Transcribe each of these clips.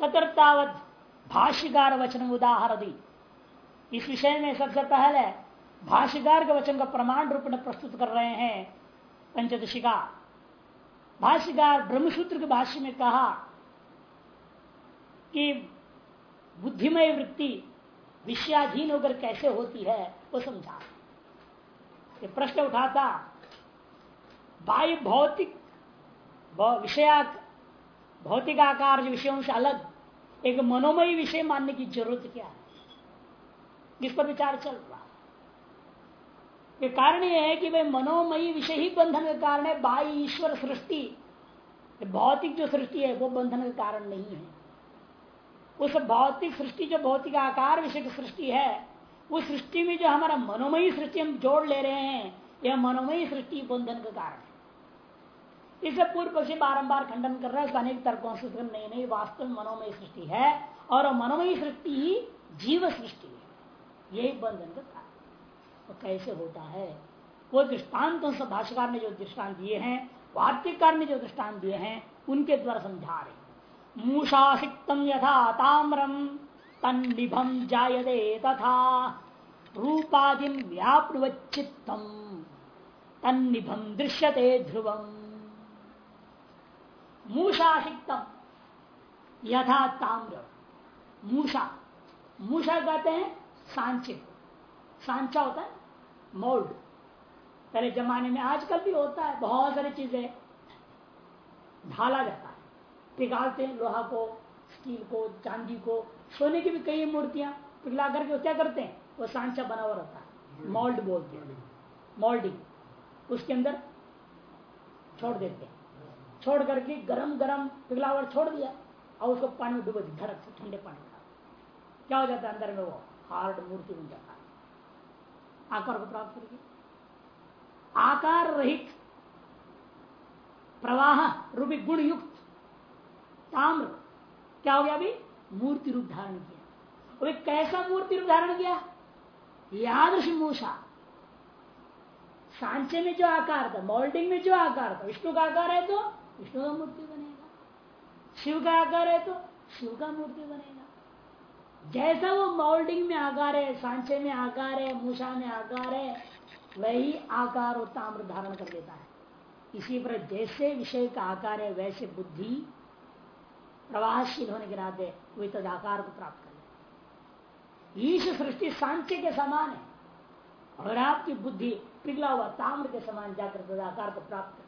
तत्रतावत भाष्यकार वचन उदाहर दी इस विषय में सबसे पहले भाष्यकार के वचन का प्रमाण रूप में प्रस्तुत कर रहे हैं पंचदशिका। भाष्यकार ब्रह्मसूत्र के भाष्य में कहा कि बुद्धिमय वृत्ति विषयाधीन होकर कैसे होती है, वो समझा। ये प्रश्न उठाता, बाह्य भौतिक विषया भौतिक आकार विषयों से अलग। एक मनोमय विषय मानने की ज़रूरत क्या है? जिस पर विचार चल रहा है? कारण यह है कि भाई मनोमयी विषय ही बंधन का कारण है, बाह्य ईश्वर सृष्टि। भौतिक जो सृष्टि है, वो बंधन का कारण नहीं है। उस भौतिक सृष्टि जो भौतिक आकार विषय की सृष्टि है, उस सृष्टि में जो हमारा मनोमयी सृष्टि हम जोड़ ले रहे हैं, यह मनोमयी सृष्टि बंधन का कारण है। इसे पूर्व पक्षी बारंबार खंडन कर रहा है अनेक तर्कों से नहीं नहीं वास्तव में मनोमयी सृष्टि है, और मनोमय सृष्टि ही जीव सृष्टि है। यही बंधन का कारण तो कैसे होता है? वो दृष्टान्तों से भाषाकार ने जो दृष्टांत दिए हैं वार्तिकार ने जो दृष्टांत दिए हैं, उनके द्वारा समझा रहे मूषासिक्तम यथा ताम्रम तन्निभम जायते तथा रूपादिम व्यापृवचित्तम तन्निभम दृश्यते ध्रुवम। मूषासिक्तम। यथा ताम्र। मूषा। मूषा कहते हैं सांचे। सांचा होता है मोल्ड पहले जमाने में आजकल भी होता है बहुत सारी चीज़ें। ढाला जाता है। पिघालते हैं लोहा को स्टील को चांदी को। सोने की भी कई मूर्तियाँ पिघला करके क्या करते हैं? वो सांचा बना हुआ रहता है। मोल्ड बोलते हैं। मोल्डिंग उसके अंदर छोड़ देते हैं। छोड़ करके गरम गरम पिघला हुआ छोड़ दिया और उसको पानी में डूबो धड़क से, ठंडे पानी का क्या हो जाता है अंदर में वो? हार्ड मूर्ति बन जाता है। आकार को प्राप्त करके आकार रहित प्रवाह रूपी गुण युक्त ताम्र, क्या हो गया अभी? मूर्ति रूप धारण किया। अभी कैसा मूर्ति रूप धारण किया? यादृश मूषा। सांचे में जो आकार था, मोल्डिंग में जो आकार था, विष्णु का आकार है तो विष्णु का मूर्ति बनेगा। शिव का आकार है तो शिव का मूर्ति बनेगा। जैसा वो मोल्डिंग में आकार है, सांचे में आकार है, मूषा में आकार है, वही आकार वो ताम्र धारण कर देता है। इसी पर जैसे विषय का आकार है, वैसे बुद्धि प्रवाहशील होने के नाते वे तदाकार को प्राप्त कर ईश सृष्टि सांचे के समान है। और आपकी बुद्धि पिघला हुआ ताम्र के समान जाकर तदाकार को प्राप्त कर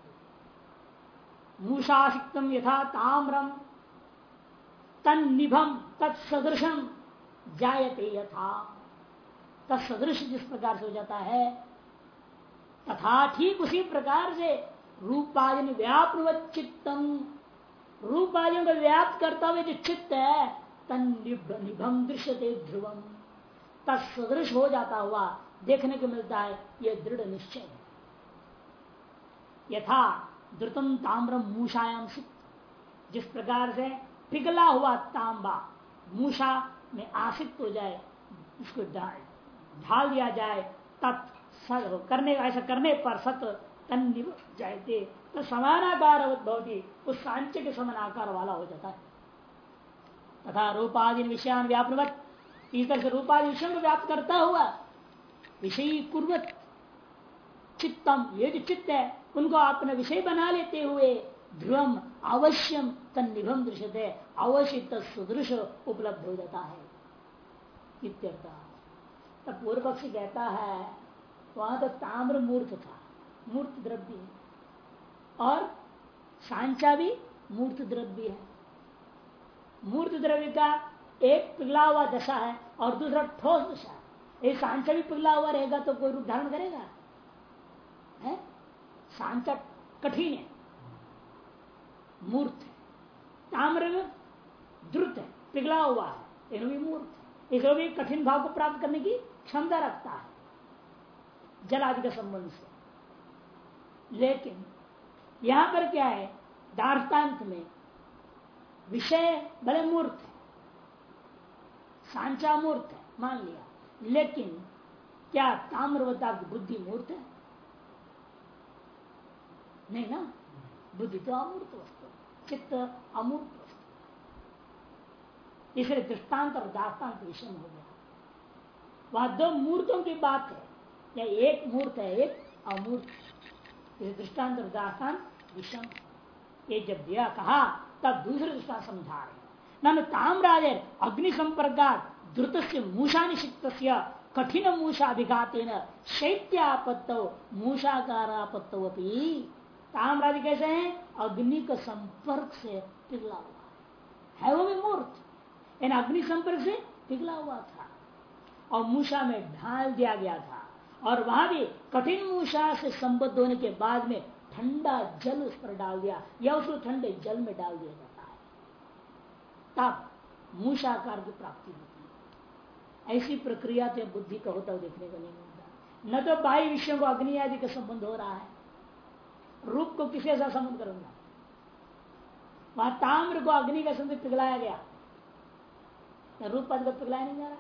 मूषासिक्तम यथा ताम्रम तन निभम तत्सदृशम जायते यथा। तत्सदृश जिस प्रकार से हो जाता है, तथा ठीक उसी प्रकार से रूपायन व्यापृवत चित्तम। रूप आदियों को व्याप्त करता हुआ जो चित्त है तन निभम दृश्य ध्रुवम। तत्सदृश हो जाता हुआ देखने को मिलता है यह दृढ़ निश्चय यथा द्रुतम ताम्रम मूषायाम सिक्त जिस प्रकार से पिघला हुआ तांबा मूषा में आसित हो जाए, उसको ढाल दिया जाए, तत् करने, ऐसा करने पर सत तन जाए तो समानाकार भवती, उस सांचे के समान आकार वाला हो जाता है। तथा रूपादि विषयान व्यापनवत। इस तरह से रूपादि विषयों को व्याप्त करता हुआ, विषयी कुर्वत। चित्तम, ये जो चित्त है उनको अपना विषय बना लेते हुए ध्रुवम अवश्यम तन निभम दृश्य अवश्य सुदृश उपलब्ध हो जाता है। तब पूर्व पक्षी कहता है, वहाँ तो ताम्र मूर्त था, मूर्त द्रव्य है। और सांचा भी मूर्त द्रव्य है। मूर्त द्रव्य का एक पिघला हुआ दशा है और दूसरा ठोस दशा है। एक सांचा भी पिघला हुआ रहेगा तो कोई रूप धारण करेगा? है? सांचा कठिन है। मूर्त है। ताम्र द्रुत है। पिघला हुआ है। भी मूर्त इसको भी कठिन भाव को प्राप्त करने की क्षमता रखता है। जल आदि के संबंध से। लेकिन, यहाँ पर क्या है? दार्टान्त में विषय भले मूर्त है। सांचा मूर्त है, मान लिया। लेकिन, क्या ताम्रवता बुद्धि मूर्त है? नहीं ना? बुद्धि तो अमूर्त वस्तु चित्त अमूर्त वस्तु इसलिए दृष्टांत और दाष्टान्त विषम हो गया। वह दो मूर्तों की बात है। या एक मूर्त है, एक अमूर्त दृष्टांत और दाष्टान्त विषम ये जब दिया कहा, तब दूसरे दृष्टांत समझा रहे न ताम्राज अग्नि संपर्क द्रुत से मूषा निषिक्त कठिन मूषाभिघात शैत्यापत्त मूषाकारापत्तो ताम्राज कैसे हैं? अग्नि के संपर्क से पिघला हुआ है वो भी मूर्त। इन अग्नि संपर्क से पिघला हुआ था। और मूषा में ढाल दिया गया था। और वहाँ भी कठिन मूषा से संबद्ध होने के बाद में ठंडा जल उस पर डाल दिया। या उसको ठंडे जल में डाल दिया जाता है। तब मूषाकार की प्राप्ति होती है। ऐसी प्रक्रिया तो बुद्धि का होता हुआ देखने को नहीं मिलता। न तो बाह्य विषयों को अग्नि आदि का संबंध हो रहा है। रूप को किसी ऐसा संबंध करूँगा वहाँ ताम्र को अग्नि का संबंध पिघलाया गया। रूप पद को पिघलाया नहीं जा रहा।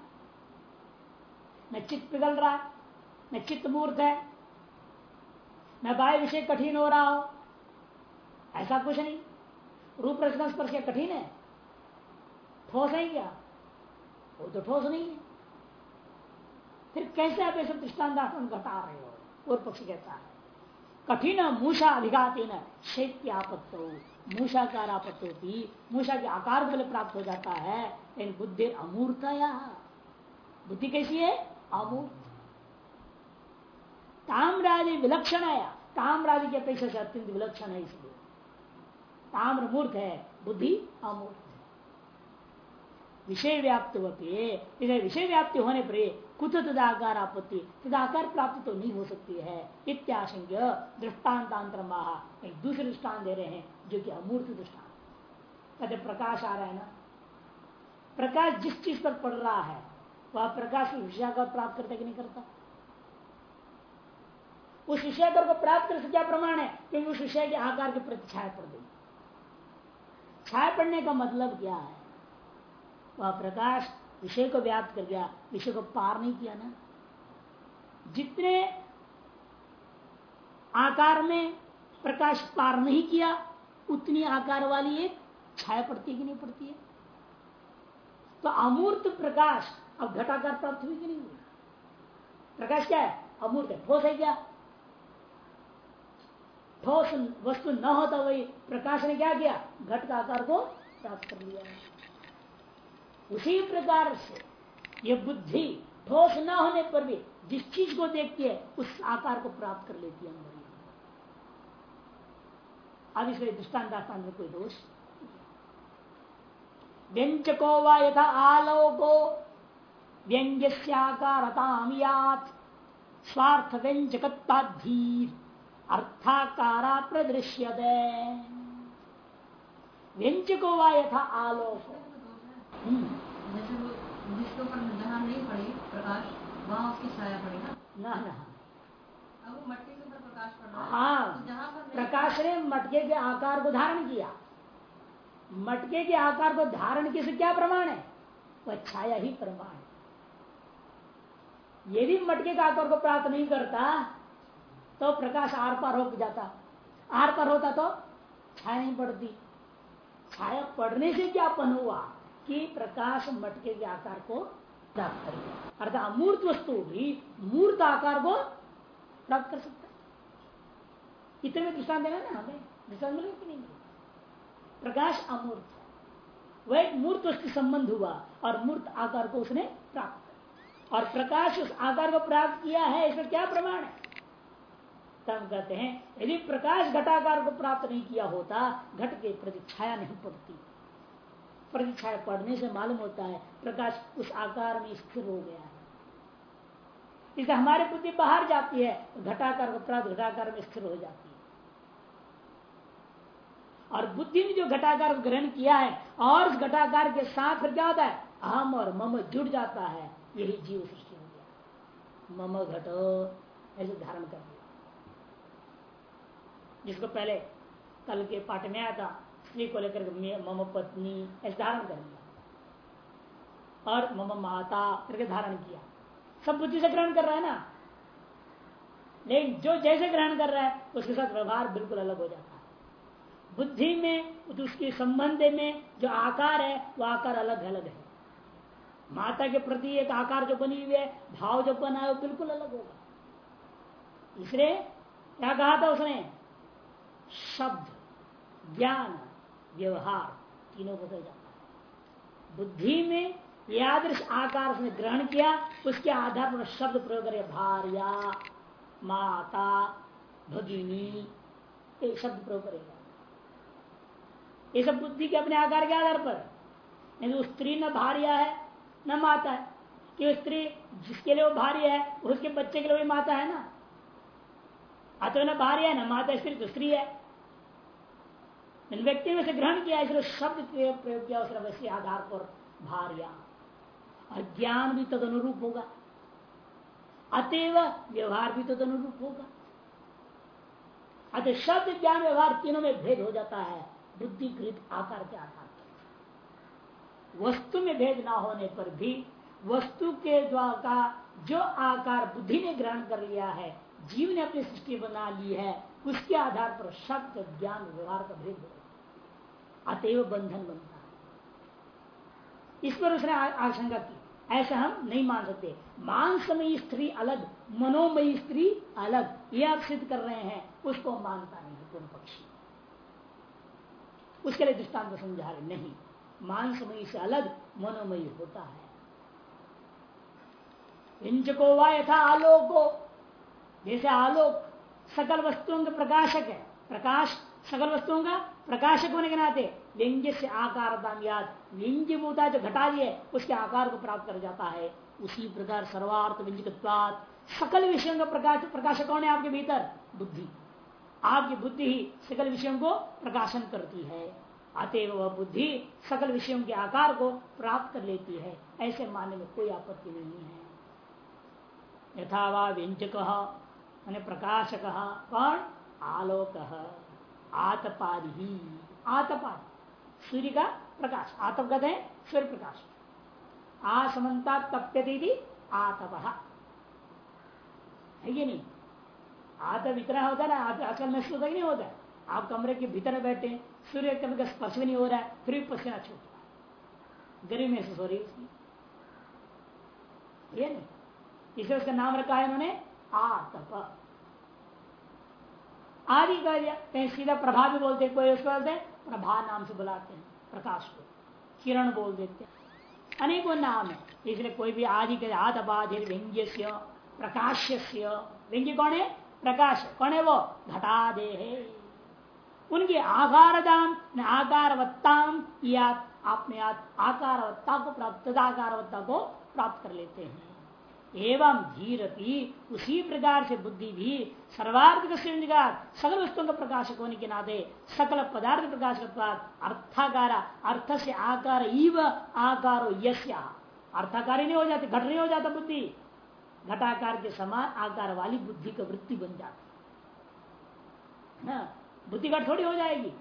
न चित्त पिघल रहा न चित्त मूर्त है। न बाह्य विषय कठिन हो रहा हो। ऐसा कुछ नहीं। रूप रचना स्पर्श कठिन है। ठोस है क्या? वो तो ठोस नहीं है। फिर कैसे आप ऐसे दृष्टान घटा रहे हो? और पक्ष कहता है। कठिन मूषा अधिघातीन शैत्यापत्त। मूषाकार आपत्त होती मूषा के आकार बल प्राप्त हो जाता है, लेकिन बुद्धि अमूर्तया बुद्धि कैसी है? अमूर्त। ताम्रादि विलक्षण है ताम्रादि की अपेक्षा से अत्यंत विलक्षण है इसलिए। ताम्र मूर्त है, बुद्धि अमूर्त। विषय व्याप्त होती है विषय व्याप्ति होने पर कुछ तदाकार आपत्ति। तदाकार प्राप्त तो नहीं हो सकती है। इत्याशंक्य दृष्टान्तांतर महा एक दूसरे दृष्टान दे रहे हैं, जो कि अमूर्त दृष्टान कहते प्रकाश आ रहा है ना? प्रकाश जिस चीज़ पर पड़ रहा है, वह प्रकाश विषय का प्राप्त करता कि नहीं करता? उस विषय को प्राप्त कर क्या प्रमाण है? क्योंकि उस विषय के आकार के प्रति छाया पड़ गई। छाया पड़ने का मतलब क्या है? वह प्रकाश विषय को व्याप्त कर गया, विषय को पार नहीं किया ना। जितने आकार में प्रकाश पार नहीं किया, उतनी आकार वाली एक छाया पड़ती है कि नहीं पड़ती है? तो अमूर्त प्रकाश अब घटाकार प्राप्त हुई कि नहीं हुई? प्रकाश क्या है? अमूर्त है। ठोस है क्या? ठोस वस्तु न होता वही प्रकाश ने क्या किया? घट का आकार को प्राप्त कर लिया। उसी प्रकार से ये बुद्धि ठोस न होने पर भी जिस चीज़ को देखती है, उस आकार को प्राप्त कर लेती है अंदर अब इसलिए दृष्टान दाष्टान में कोई दोष व्यंजको व यथा आलोको व्यंग्यकार स्वार्थ व्यंजकत्वाधीर अर्थाकारा प्रदृश्य व्यंजको व यथा आलोक जिसके ऊपर जहाँ नहीं पड़े प्रकाश वहाँ उसकी छाया पड़ेगा। ना ना। अब मटके के ऊपर प्रकाश पड़ रहा हाँ। तो प्रकाश ने मटके के आकार को धारण किया। मटके के आकार को धारण किसे क्या प्रमाण है? वह छाया ही प्रमाण है। यदि मटके का आकार को प्राप्त नहीं करता तो प्रकाश आर पार हो जाता। आर पर होता तो छाया नहीं पड़ती। छाया पड़ने से क्या पन हुआ? कि प्रकाश मटके के आकार को प्राप्त कर गया अर्थात अमूर्त वस्तु भी मूर्त आकार को प्राप्त कर सकता है। इतने में दृष्टान देना ना हमें? दृष्टान मिले कि नहीं प्रकाश अमूर्त वह एक मूर्त वस्तु संबंध हुआ और मूर्त आकार को उसने प्राप्त कर और प्रकाश उस आकार को प्राप्त किया है, इसका क्या प्रमाण है? तब कहते हैं, यदि प्रकाश घटाकार को प्राप्त नहीं किया होता, घट के प्रति छाया नहीं पड़ती। प्रतिछाया पढ़ने से मालूम होता है प्रकाश उस आकार में स्थिर हो गया है। इसलिए हमारी बुद्धि बाहर जाती है, घटाकार प्राप्त घटाकार में स्थिर हो जाती है। और बुद्धि ने जो घटाकार ग्रहण किया है, और उस घटाकार के साथ होता है? अहम और मम जुड़ जाता है। यही जीव सृष्टि हो गया। मम घटो, ऐसे धारण कर दिया। जिसको पहले कल के पाठ में आया था स्त्री को लेकर मम पत्नी ऐसे धारण कर लिया। और मम माता करके धारण किया। सब बुद्धि से ग्रहण कर रहा है ना? लेकिन जो जैसे ग्रहण कर रहा है, उसके साथ व्यवहार बिल्कुल अलग हो जाता है। बुद्धि में, उसके संबंध में जो आकार है, वो आकार अलग अलग है। माता के प्रति एक आकार जो बनी हुई है, भाव जो बना है, वो बिल्कुल अलग होगा। इसलिए क्या कहा था उसने? शब्द, ज्ञान। व्यवहार, तीनों बदल जाता है। बुद्धि में यादृश आकार उसने ग्रहण किया, उसके आधार पर शब्द प्रयोग करे, भार्या, माता, भगिनी, एक शब्द प्रयोग करेगा। ये सब बुद्धि के अपने आकार के आधार पर। नहीं तो स्त्री न भार्या है, न माता है कि स्त्री जिसके लिए वो भार्य है, उसके बच्चे के लिए भी माता है ना? अतः न भार्य है, न माता स्त्री तो स्त्री है। व्यक्ति में से ग्रहण किया इसलिए शब्द प्रयोग किया, उस वैसे आधार पर भार्या। और ज्ञान भी तद अनुरूप होगा। अतएव व्यवहार भी तद अनुरूप होगा। अतः शब्द, ज्ञान, व्यवहार तीनों में भेद हो जाता है। बुद्धिकृत आकार के आधार पर। वस्तु में भेद ना होने पर भी वस्तु के द्वारा जो आकार बुद्धि ने ग्रहण कर लिया है, जीव ने अपनी सृष्टि बना ली है उसके आधार पर शब्द, ज्ञान, व्यवहार का भेद अतएव बंधन बनता है। इस पर उसने आशंका की। ऐसा हम नहीं मान सकते। मांसमयी स्त्री अलग, मनोमयी स्त्री अलग। यह आप सिद्ध कर रहे हैं, उसको मानता नहीं पूर्ण पक्षी। उसके लिए दृष्टांत समझा रहे नहीं, मांसमयी से अलग, मनोमयी होता है। इंचको वा यथा आलोको। जैसे आलोक सकल वस्तुओं का प्रकाशक है। प्रकाश, सकल वस्तुओं का प्रकाशक होने के नाते व्यंग्य से आकार होता है जो घटा है, उसके आकार को प्राप्त कर जाता है। उसी प्रकार सर्वार्थ व्यंजक सकल विषयों का प्रकाश, प्रकाशक कौन है आपके भीतर? बुद्धि। आपकी बुद्धि ही सकल विषयों को प्रकाशन करती है। अतएव वह बुद्धि सकल विषयों के आकार को प्राप्त कर लेती है। ऐसे मानने में कोई आपत्ति नहीं है। यथावा व्यंजक प्रकाशक कौन? आलोक। आतपाद। ही आतपाद। सूर्य का प्रकाश। आतप कहते हैं सूर्य प्रकाश। आसमता तप्यती आतप। है ये नहीं? आतप इतना होता है ना आजकल महसूस नहीं होता है। आप कमरे के भीतर बैठे, सूर्य कभी का स्पर्श भी नहीं हो रहा है, फिर भी पसीना छूट रहा है। महसूस हो रही है ये नहीं? इसे उसका नाम रखा है उन्होंने आतप। आदि कह दिया कहीं सीधा प्रभा भी बोलते हैं, कोई उसको बोलते प्रभा नाम से बुलाते हैं, प्रकाश को। किरण बोल देते हैं। अनेकों नाम है। इसलिए कोई भी आदि के आदपाधि व्यंग्य से प्रकाश्य व्यंग्य कौन है? प्रकाश। कौन है वो? घटा दे है उनकी आकारदाम आकारवत्ताम या अपने आकारवत्ता को प्राप्त तदाकारवत्ता को प्राप्त कर लेते हैं। एवं धीरती उसी प्रकार से बुद्धि भी सर्वार्थ सकल वस्तुओं का प्रकाशक होने के नाते सकल पदार्थ प्रकाशक अर्थाकार, अर्थ से आकार इव आकारो अर्थाकार नहीं हो जाती, घट नहीं हो जाता बुद्धि। घटाकार के समान आकार वाली बुद्धि का वृत्ति बन जाती है। बुद्धि घट थोड़ी हो जाएगी।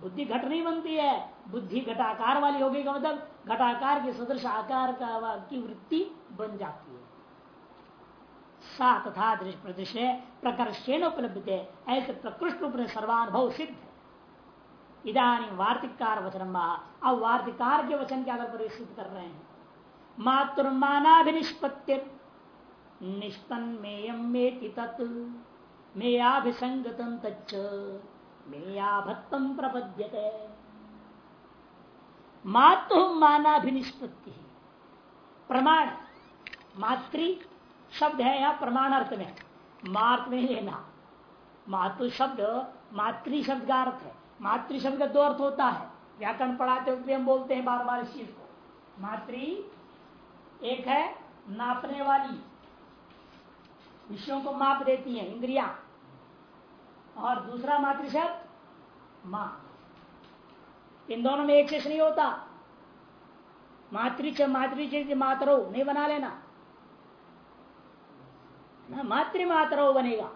बुद्धि घट नहीं बनती है। बुद्धि घटाकार वाली होगी का मतलब घटाकार के सदृश आकार का की वृत्ति बन जाती है। सा तथा दृश्य प्रकर्षेण उपलब्ध है, ऐसे प्रकृष्ट रूप में सर्वानुभव सिद्ध है। इधानी वार्तिकार वचन अब वार्तिकार के वचन के आधार पर सिद्ध कर रहे हैं। मातुर्मानाभिनिष्पत्ति निष्पन्मेयम में तत् मेयाभिसंगतम तच्च मेयाभत्तम प्रपद्यते। मातु मानाभिनिष्पत्ति प्रमाण। मातृ शब्द है यहाँ प्रमाण अर्थ में। मार्थ में लेना मातु शब्द, मातृ शब्द का अर्थ है। मातृ शब्द का दो अर्थ होता है। व्याकरण पढ़ाते हुए हम बोलते हैं बार बार इस चीज़ को। मातृ एक है नापने वाली। विषयों को माप देती है, इंद्रिया। और दूसरा मातृ शब्द, माँ। इन दोनों में एक शेष नहीं होता। मातृ मातृ मातरो, नहीं बना लेना। ना, मातृ मातरो बनेगा।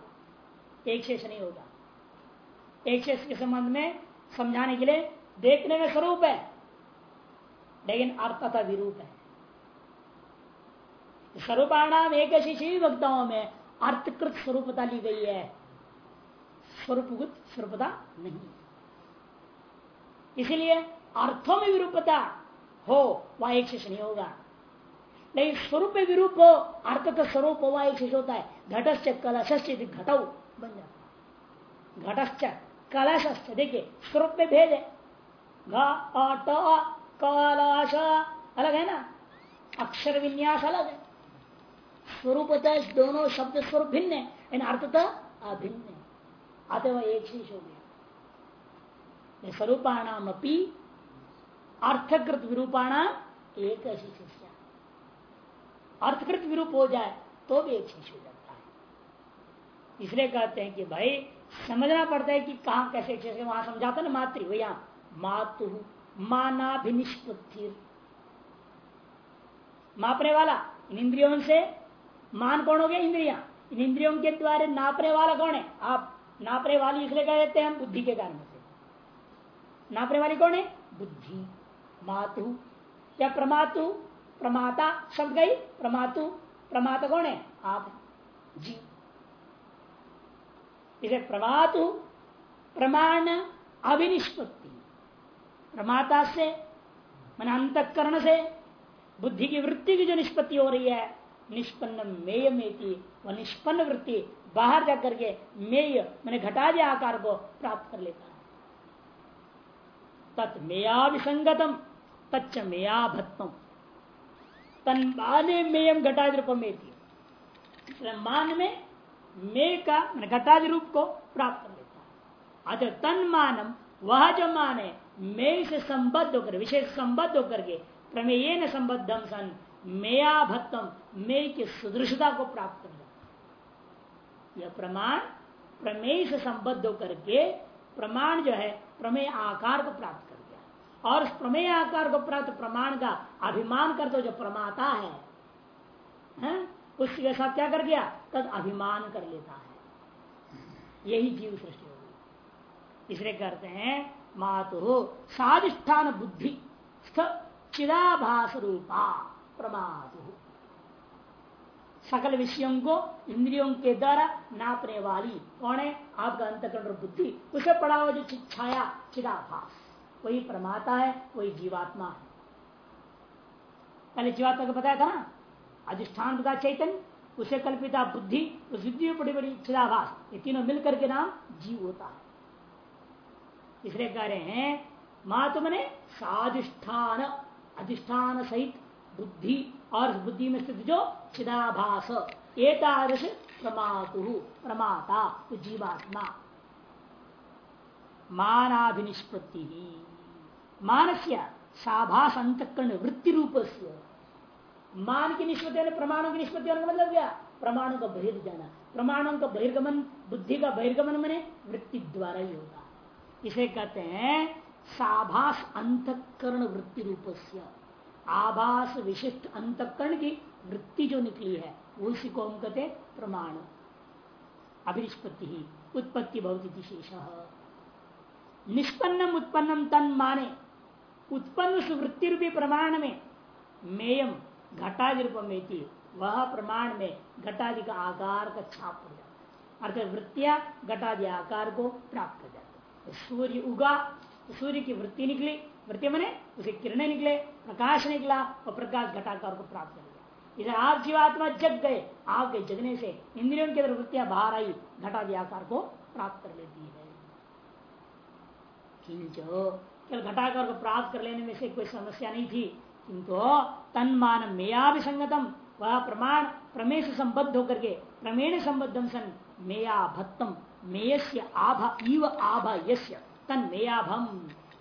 एक शेष नहीं होगा एक शेष के संबंध में समझाने के लिए देखने में स्वरूप है, लेकिन अर्थ तथा विरूप है। स्वरूपाणाम एक शिशी वक्ताओं में अर्थकृत स्वरूपता ली गई है। स्वरूपगुत स्वरूपता नहीं इसीलिए अर्थों में विरूपता हो, वह एक शेष नहीं होगा। लेकिन स्वरूप में विरूप हो, अर्थ का स्वरूप हो, वह एक शेष होता है। घटश्च कलश घटो बन जाता घटश्च कलश देखिए, स्वरूप में भेद है। घट कलश, अलग है ना? अक्षर विन्यास अलग है। स्वरूप दोनों शब्द स्वरूप भिन्न है इन अर्थतः अभिन्न है। अतः एक शेष हो गया स्वरूपाणाम अपनी अर्थकृत विरूपाणाम एक शेष अर्थकृत विरूप हो जाए तो भी एक शेष हो जाता है। इसलिए कहते हैं कि भाई, समझना पड़ता है कि कहा कैसे शेष वहाँ समझाता ना मातृ, भैया, मातु मानाभिनिष्पत्ति मापने वाला, इन इंद्रियों से मान कौन हो गया इंद्रिया? इन इंद्रियों के द्वारा नापने वाला कौन है? आप नापने वाली इसलिए कह देते हैं हम बुद्धि के कारण से। नापने वाली कौन है? बुद्धि। मातु। या प्रमातु? प्रमाता। शब्द गई प्रमातु। प्रमाता कौन है? आप। जी। इसे प्रमातु, प्रमाण अभिनिष्पत्ति प्रमाता से, मन अंतकरण से, बुद्धि की वृत्ति की जो निष्पत्ति हो रही है, निष्पन्न मेय मेती, वह निष्पन्न वृत्ति बाहर जाकर के मेय, मैंने घटा दिया आकार को प्राप्त कर लेता है। तत्मेया विसंगतम तच्च मेया भत्म तन माने मेयम घटादि रूप में मान में मे का घटादि रूप को प्राप्त कर लेता है अतः तन मानम वह जो माने मे से संबद्ध होकर विशेष संबद्ध होकर के प्रमेय न संबद्धम सन मेया भत्तम मे की सुदृशता को प्राप्त। कर जाता यह प्रमाण प्रमेय से संबद्ध होकर के प्रमाण जो है प्रमेय आकार को प्राप्त कर गया और उस प्रमेय आकार को प्राप्त प्रमाण का अभिमान करते जो प्रमाता है, है? उसके साथ क्या कर दिया? तद अभिमान कर लेता है। यही जीव सृष्टि होगी इसलिए करते हैं मातु साधिष्ठान बुद्धि चिदाभास रूपा प्रमादु। सकल विषयों को इंद्रियों के द्वारा नापने वाली कौन है? आपका अंतकरण बुद्धि। उसे पड़ा हुआ जो छाया चिदाभास। वही प्रमाता है, वही जीवात्मा है। पहले जीवात्मा को बताया था ना? अधिष्ठान का चैतन्य, उसे कल्पिता बुद्धि, उस बुद्धि में बड़ी बड़ी चिदाभास। ये तीनों मिलकर के नाम जीव होता है। इसलिए कह रहे हैं, मातु ने साधिष्ठान, अधिष्ठान सहित बुद्धि और बुद्धि में स्थित जो चिदाभास। एतादृश प्रमातु, प्रमाता तो जीवात्मा मानाभिनिष्पत्ति। मानस्य साभास अंतकरण वृत्ति रूप से मान की निष्पत्ति प्रमाणों की निष्पत्ति होने मतलब क्या? प्रमाणों का बहिर्जाना प्रमाणों का बहिर्गमन, बुद्धि का बहिर्गमन मैंने वृत्ति द्वारा ही होगा। इसे कहते हैं साभास अंतकरण वृत्ति रूप आभास विशिष्ट अंतकरण की वृत्ति जो निकली है उसी को हम कहते प्रमाण। अभिनिष्पत्ति ही, उत्पत्ति बहुत शेष। निष्पन्नम उत्पन्नम तन माने, उत्पन्न सुवृत्ति रूपी प्रमाण में मेयम घटादि में वह प्रमाण में घटादि का आकार का छाप हो जाता अर्थात वृत्तियाँ घटादि आकार को प्राप्त कर जाते सूर्य उगा तो सूर्य की वृत्ति निकली वृत्ति मने उसे किरणें निकले, प्रकाश निकला और प्रकाश घटाकार को प्राप्त कर इधर आप जीवात्मा जग गए आपके जगने से, इंद्रियों की वृत्तियाँ बाहर आई, घटादि आकार को प्राप्त कर लेती है। किंचो, केवल घटाकार को प्राप्त कर लेने में से कोई समस्या नहीं थी किंतु तन मान मेया भी संगतम वह प्रमाण प्रमेय से संबद्ध होकर के प्रमेण संबद्धम सन मेया भत्तम मेय आभा, इव आभा यस्य तन मेयाभम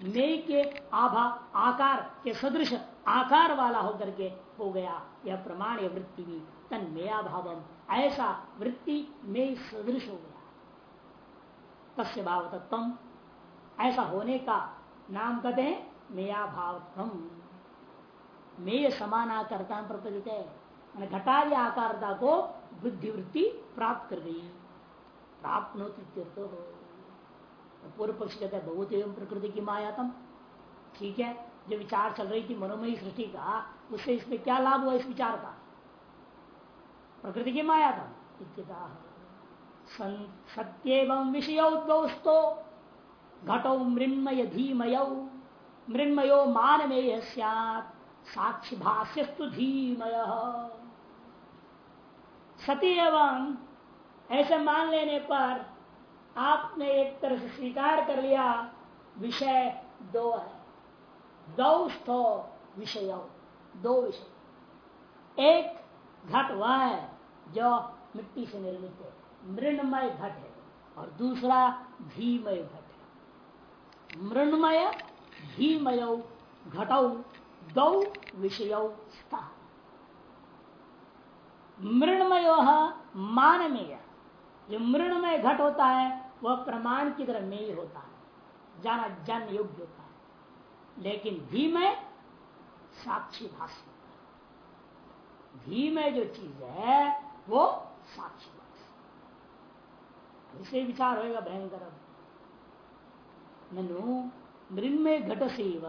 मे के आभा, आकार के सदृश आकार वाला होकर के हो गया। यह प्रमाण या वृत्ति भी तन मेया भावम ऐसा वृत्ति में सदृश हो गया। तस्य भाव तत्व ऐसा होने का नाम कहते हैं मेया भाव मेय समानाकर्ता प्रकटित है? घटारी आकारता को बुद्धि वृत्ति प्राप्त कर गई प्राप्त तो पूर्व पक्ष कहते हैं बहुत एवं प्रकृति की मायातम। ठीक है? जो विचार चल रही थी मनोमयी सृष्टि का, उससे इसमें क्या लाभ हुआ इस विचार का? प्रकृति की मायातम सत्यम विषय घटो मृन्मय धीमय। मृन्मयो मानमेय साक्षी भाष्यस्तु धीमय। सती एवं ऐसे मान लेने पर आपने एक तरह से स्वीकार कर लिया, विषय दो है। दो विषय दो विषय। एक घट वह है जो मिट्टी से निर्मित है मृणमय घट है, और दूसरा धीमय घट है। मृणमय धीमय घटौ दौ विषय मृणमय मानमेय जो मृणमय घट होता है वह प्रमाण की तरह मेय होता है, जाना जन योग्य होता है। लेकिन धीमय साक्षी भाष्य धीमय जो चीज़ है, वो साक्षी भाष्य इसे विचार होगा भयंकर। ननु, मृन्मय घट से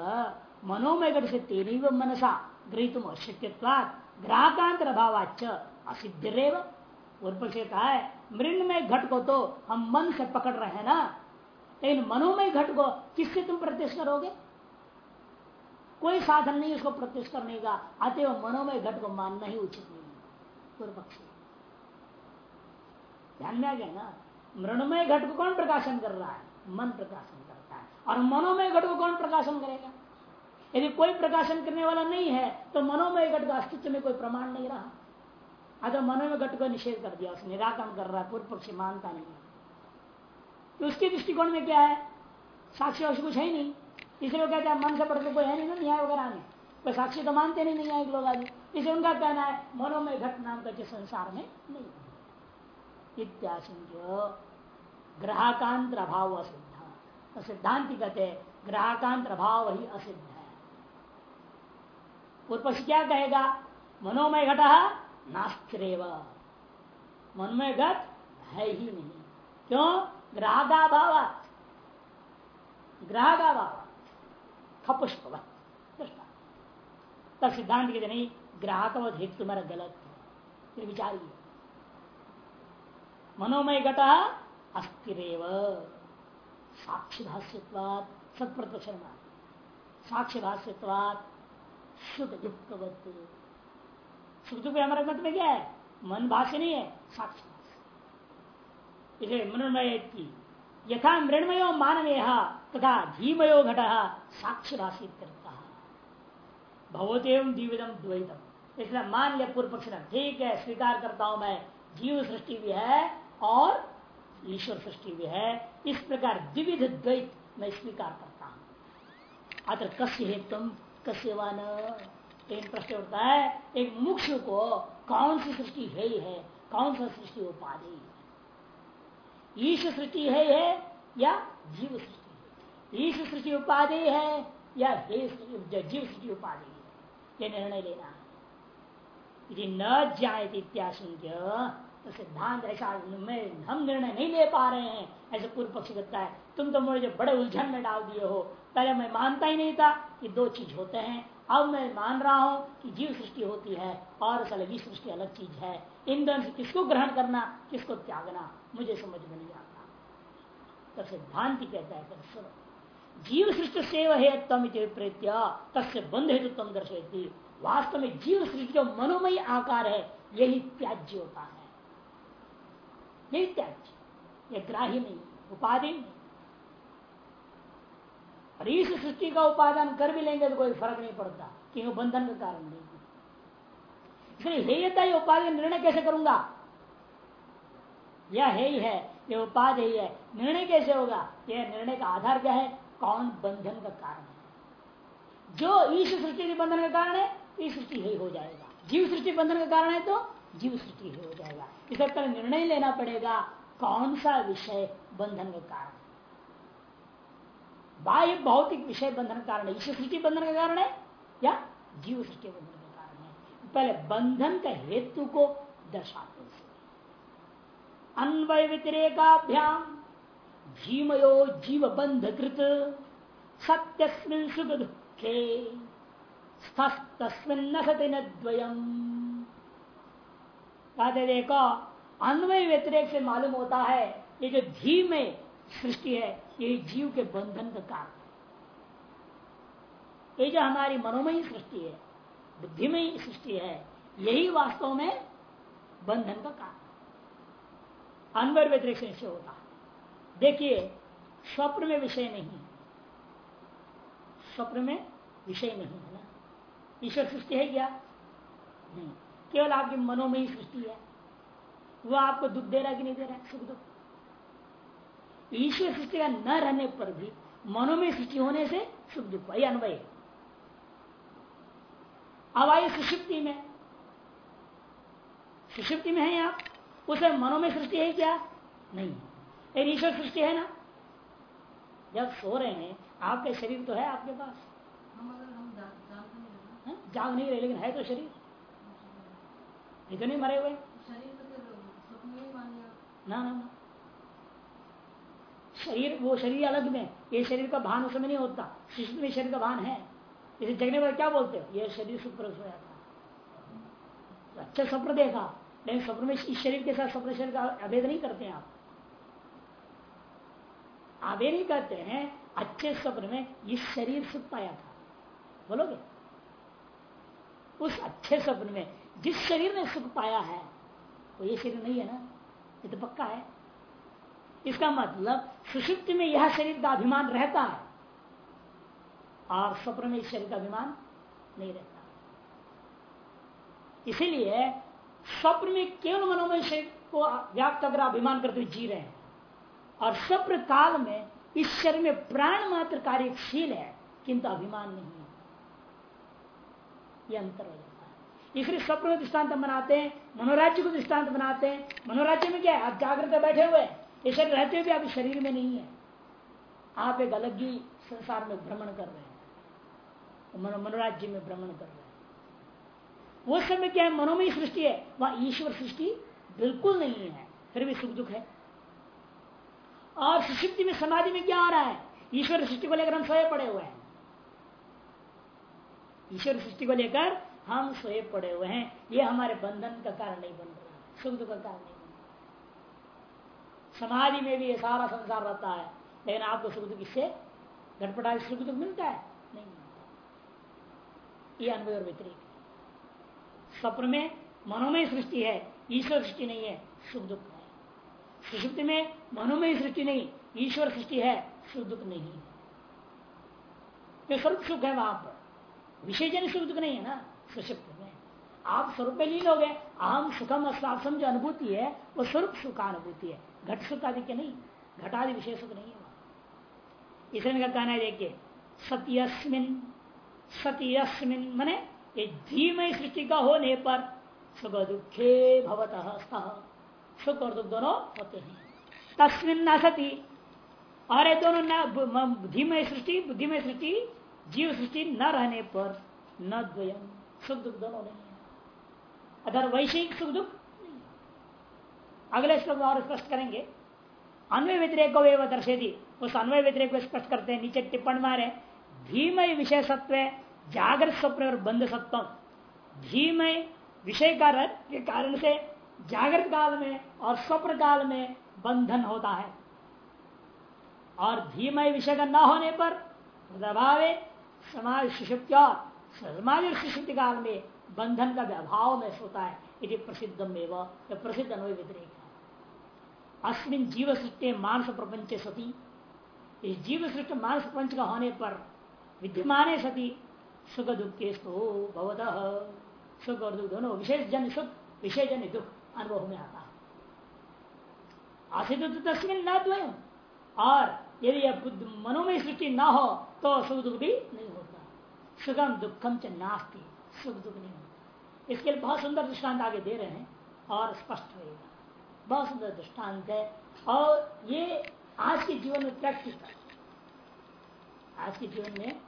मनोमय घट से तेरव मनसा गृहित अशक्यवाद ग्राहकांतर अभावाच असिद्ध कहा है मृन्मय घट को तो हम मन से पकड़ रहे हैं ना? लेकिन मनोमय घट को किससे तुम प्रत्यक्ष करोगे? कोई साधन नहीं उसको प्रत्यक्ष करने का। अतएव मनोमय घट को मानना ही उचित नहीं पूर्व पक्षी ध्यान में आ गया ना? मृणमय घट को कौन प्रकाशन कर रहा है? मन प्रकाशन करता है। और मनोमय घट को कौन प्रकाशन करेगा? यदि कोई प्रकाशन करने वाला नहीं है तो मनोमय घट का अस्तित्व में कोई प्रमाण नहीं रहा। अगर में घट को निषेध कर दिया, उसने निराकरण कर रहा है, पूर्व पक्षी मानता नहीं तो उसके दृष्टिकोण में क्या है? साक्षी अवश्य कुछ है नहीं। इसलिए कहते हैं, मन से पढ़ के कोई है नहीं ना, न्याय वगैरह में कोई साक्षी तो मानते नहीं आए लोग आदि। इसे उनका कहना है मनोमय घट नाम का संसार में नहीं। इत्याशंक्य ग्राहकांतर अभाव असिद्ध। तो सिद्धांत कहते ग्राहकांतर अभाव ही असिद्ध है। पूर्व क्या कहेगा? मनोमय घट नास्त्रेव। मनोमय घट है ही नहीं। क्यों? ग्राहकाभाव ग्राहकाभाव खपुष्प तब सिद्धांत के नहीं ग्राहक हेतु तुम्हारा गलत है। फिर विचारिए मनोमय घट अस्थिरेव साक्षी भाष्यवाद सत्प्रत्यक्षण साक्षी भाष्यवाद शुद्ध युक्त सुख दुख हमारे मत में क्या है? मन भाष्य नहीं है, साक्षी। इसे मनोमय की यथा मृणमय मानवीय तथा धीमयो घट साक्षी भाषित करता भगवत दिव्यदम द्वैतम। इसलिए मान लिया पूर्व पक्ष ने, ठीक है, स्वीकार करता हूँ मैं, जीव सृष्टि भी है और ईश्वर सृष्टि भी है। इस प्रकार द्विविध द्वैत मैं स्वीकार करता हूँ। अत्र कस्य है तुम कस्य वन? एक प्रश्न उठता है एक मुक्ष को कौन सी सृष्टि है ही है कौन सा सृष्टि उपाधि है? ईश सृष्टि है, है या जीव सृष्टि ईश सृष्टि उपाधि है या हे जीव सृष्टि उपाधि है? ये निर्णय लेना है। यदि न जाए इत्याशंक्य तो सिद्धांत ऐसा में हम निर्णय नहीं ले पा रहे हैं। ऐसे पूर्व पक्ष करता है तुम तो मुझे बड़े उलझन में डाल दिए हो। पहले मैं मानता ही नहीं था कि दो चीज़ होते हैं। अब मैं मान रहा हूँ कि जीव सृष्टि होती है और अलग सृष्टि अलग चीज़ है। इन दोनों से किसको ग्रहण करना, किसको त्यागना, मुझे समझ में नहीं आता। तो सिद्धांत कहता है सुनो। जीव सृष्टि सेव है तम प्रेत्य तस्य बंध हेतु तम दर्शेती वास्तव में जीव सृष्टि जो मनोमय आकार है, यही त्याज्य होता है। यही त्याज्य। यह ग्राह्य नहीं, उपाधि नहीं। और इस सृष्टि का उपादान कर भी लेंगे तो कोई फ़र्क नहीं पड़ता क्योंकि बंधन का कारण नहीं इसलिए हेयता उपाधि निर्णय कैसे करूँगा? यह है ही है, ये उपाधि ही है। निर्णय कैसे होगा? यह निर्णय का आधार क्या है? कौन? बंधन का कारण है। जो ईश सृष्टि बंधन का कारण है, इस सृष्टि ही हो जाएगा। जीव सृष्टि बंधन का कारण है तो जीव सृष्टि ही हो जाएगा। इसे पर निर्णय लेना पड़ेगा, कौन सा विषय बंधन का कारण बाह्य भौतिक विषय बंधन कारण ईश्वर सृष्टि बंधन का कारण है या जीव सृष्टि बंधन का कारण है? पहले बंधन का हेतु को दर्शाते अन्वय व्यतिरेकाभ्याम जीवयो जीव बंध कृत सत्यस्मिन सुख दुखे तस्मिन सति देखो अन्वय व्यतिरेक से मालूम होता है ये जो धीम में सृष्टि है, ये जीव के बंधन का कारण ये जो हमारी मनोमयी सृष्टि है, बुद्धिमयी सृष्टि है, यही वास्तव में बंधन का कारण अनवर व्यतिरिक्त निश्चय होता है। देखिए, स्वप्न में विषय नहीं है। स्वप्न में विषय नहीं है ना? ईश्वर सृष्टि है क्या? नहीं। केवल आपकी मनोमयी सृष्टि है। वह आपको दुख दे रहा कि नहीं दे रहा है? सुख दुख। ईश्वर सृष्टि का न रहने पर भी मनोमय सृष्टि होने से सुख दुख वही अनुभव है। अब आइए सुषुप्ति में। सुषुप्ति में है आप उसे मनोमय सृष्टि है क्या? नहीं। है ईश्वर सृष्टि है ना? जब सो रहे हैं आपके शरीर तो है आपके पास। हम अगर हम जा- जाग नहीं रहे है? जाग नहीं रहे लेकिन है तो शरीर। ये तो नहीं मरे हुए। शरीर तो में मान ना ना ना। शरीर, वो शरीर अलग में, ये शरीर का भान उसमें नहीं होता शिशु में शरीर का भान है। इसे जगने पर क्या बोलते हो? ये शरीर सुप्र सोया था तो अच्छा स्वप्न देखा, लेकिन स्वप्न में इस शरीर के साथ स्वप्न शरीर का अभेद नहीं करते हैं आप। ये नहीं कहते हैं, अच्छे स्वप्न में इस शरीर सुख पाया था। बोलोगे? उस अच्छे स्वप्न में जिस शरीर ने सुख पाया है, वो ये शरीर नहीं है ना? ये तो पक्का है। इसका मतलब सुषुप्ति में यह शरीर का अभिमान रहता है। और स्वप्न में इस शरीर का अभिमान नहीं रहता। इसीलिए स्वप्न में केवल मनोमय शरीर को व्याप्त अगर अभिमान करते हुए जी रहे हैं, और स्वप्न काल में इस शरीर में प्राण मात्र कार्यशील है, किंतु अभिमान नहीं है। यह अंतर हो जाता है। इसलिए स्वप्न में दृष्टांत बनाते हैं, मनोराज्य को दृष्टांत बनाते हैं। मनोराज्य में क्या है? आप जागृत बैठे हुए हैं। ये रहते भी आप शरीर में नहीं है। आप एक अलग ही संसार में भ्रमण कर रहे हैं। मनो, मनोराज्य में भ्रमण कर रहे हैं। वो समय क्या है? मनोमय सृष्टि है। वह ईश्वर सृष्टि बिल्कुल नहीं है। फिर भी सुख दुख है। और सुषुप्ति में समाधि में क्या आ रहा है? ईश्वर सृष्टि को लेकर हम सोए पड़े हुए हैं। ईश्वर सृष्टि को लेकर हम सोए पड़े हुए हैं। ये हमारे बंधन का कारण नहीं बन रहा। सुख दुख का कारण नहीं समाधि में भी ये सारा संसार रहता है। लेकिन आपको सुख दुख इससे घटपटा सुख दुख मिलता है? नहीं मिलता। ये अनुभव और व्यतिरिक। स्वप्न में मनोमय सृष्टि है, ईश्वर सृष्टि नहीं है, सुख दुख है। सुषुप्ति में मनोमय सृष्टि नहीं, ईश्वर सृष्टि है, सुख दुख नहीं है। स्वरूप सुख है वहाँ पर। विषय जन सुख दुख नहीं है ना, सुषुप्त में। आप स्वरूप में लीन हो गए। अहम सुखम अस्वापसम जो अनुभूति है, वो स्वरूप सुखानुभूति है। घट सुख आदि के नहीं घटादि विशेष सुख नहीं है इसलिए का कहना है, देखिए, सत्यस्मिन सत्यस्मिन, मने ये धीमय सृष्टि का होने पर सुख दुखे भवतः सुख और दुख दोनों होते हैं। तस्मिन न सती। ये दोनों न बुद्धिमय सृष्टि बुद्धिमय सृष्टि, जीव सृष्टि न रहने पर न द्वयम सुख दुख दोनों नहीं। अगर वैश्विक सुख दुख अगले श्लोक और स्पष्ट करेंगे। अन्वय व्यतिरेक को वे दर्शेदी उस अन्वय व्यतिरेक को स्पष्ट करते हैं, नीचे टिप्पण मारे। धीमय विषय सत्व जागृत स्वप्न और बंध सत्व धीमय विषय कारण के कारण से जागृत काल में और स्वप्न काल में बंधन होता है। और धीमय विषय का न होने पर प्रभाव समाज सुषुप्त्या समाज और काल में बंधन का अभाव में होता है। यदि प्रसिद्धम एवं प्रसिद्ध अनुभव व्यतिरेक। है अस्मिन जीव सृष्टि मानस प्रपंच सती। इस जीव सृष्टि मानस प्रपंच का होने पर विद्यमान सती सुख दुख के सुख और दुख दोनों विशेष जन सुख, विशेष जन दुख अनुभव में आता है। आसित तो तस्मिन न द्वयम और यदि यह बुद्ध मनोमय सृष्टि न हो तो सुख दुख भी नहीं होता। सुगम दुखम च नास्ती, सुख दुख नहीं होता। इसके लिए बहुत सुंदर दृष्टांत आगे दे रहे हैं और स्पष्ट रहेगा बहुत सुंदर दृष्टांत है। और ये आज के जीवन में प्रैक्टिस प्रैक्टिकल आज के जीवन में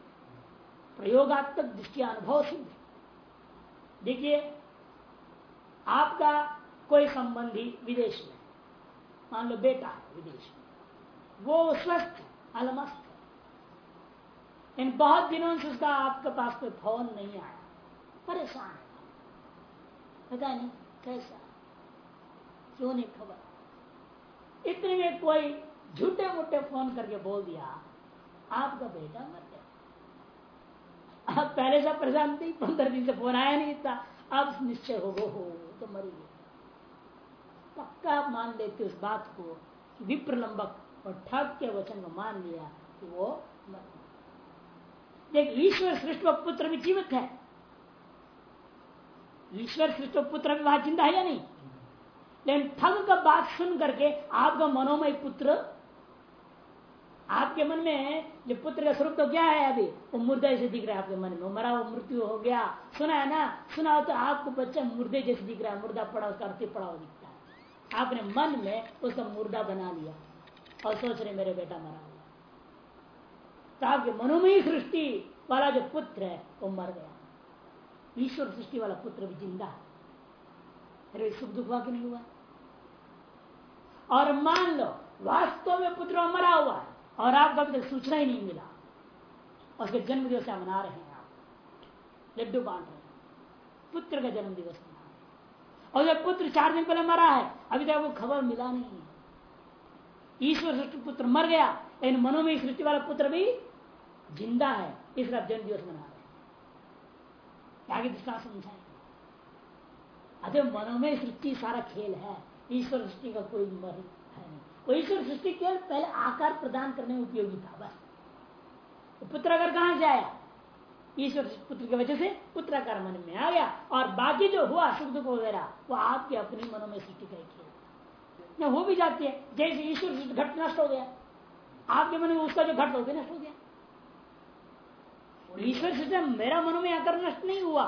प्रयोगात्मक दृष्टि अनुभव सिद्ध देखिए, आपका कोई संबंधी विदेश में, मान लो बेटा है विदेश में, वो स्वस्थ अलमस्त इन बहुत दिनों से उसका आपके पास कोई फ़ोन नहीं आया। परेशान है। पता नहीं कैसा क्यों नहीं खबर? इतने में कोई झूठे मोटे फ़ोन करके बोल दिया, आपका बेटा मर गया। आप पहले से परेशान थे, पंद्रह दिन से फ़ोन आया नहीं था। अब निश्चय हो हो तो मरी गए। पक्का मान लेते उस बात को विप्रलंबक और ठग के वचन को मान लिया कि वो मर देख, ईश्वर सृष्ट पुत्र भी जीवित है। ईश्वर सृष्ट पुत्र भी वहाँ ज़िंदा है या नहीं? लेकिन ठग का बात सुन करके आपका मनोमय पुत्र, आपके मन में जो पुत्र का स्वरूप तो क्या है अभी? वो मुर्दा जैसे दिख रहा है आपके मन में। मरा वो मृत्यु हो गया। सुना है ना? सुना हो तो आपको बच्चा मुर्दे जैसे दिख रहा है। मुर्दा पड़ा, उसका अर्थी पड़ा हुआ दिखता है। आपने मन में उसका मुर्दा बना लिया। और सोच रहे, मेरे बेटा मरा हुआ तो मनोमयी सृष्टि वाला जो पुत्र है, वो मर गया। ईश्वर सृष्टि वाला पुत्र भी ज़िंदा है। फिर सुख दुख हुआ कि नहीं हुआ? और मान लो, वास्तव में पुत्र मरा हुआ है, और आपको अभी तक सूचना ही नहीं मिला। और उसके जन्म दिवस मना रहे हैं आप। लड्डू बांट रहे हैं। पुत्र का जन्म दिवस मना रहे और जब पुत्र चार दिन पहले मरा है, अभी तक वो खबर मिला नहीं है। ईश्वर सृष्टि पुत्र मर गया, लेकिन मनो में सृष्टि वाला पुत्र भी ज़िंदा है इसलिए जन्म दिवस मना रहे आगे दृष्टा समझाएँगे अतः मनोमय सृष्टि सारा खेल है, ईश्वर सृष्टि का कोई मर है नहीं। ईश्वर सृष्टि केवल पहले आकार प्रदान करने में उपयोगी था, बस। पुत्र अगर कहाँ से आया? ईश्वर पुत्र की वजह से पुत्र आकार मन में आ गया। और बाकी जो हुआ, सुख दुख वगैरह, वो आपकी अपनी मनो में सृष्टि का खेल हो। भी जाती है। जैसे ईश्वर घट नष्ट हो गया। आपके मन में उसका जो घट हो गया नष्ट हो गया। ईश्वर सृष्टि मेरा मनो में आकर नष्ट नहीं हुआ।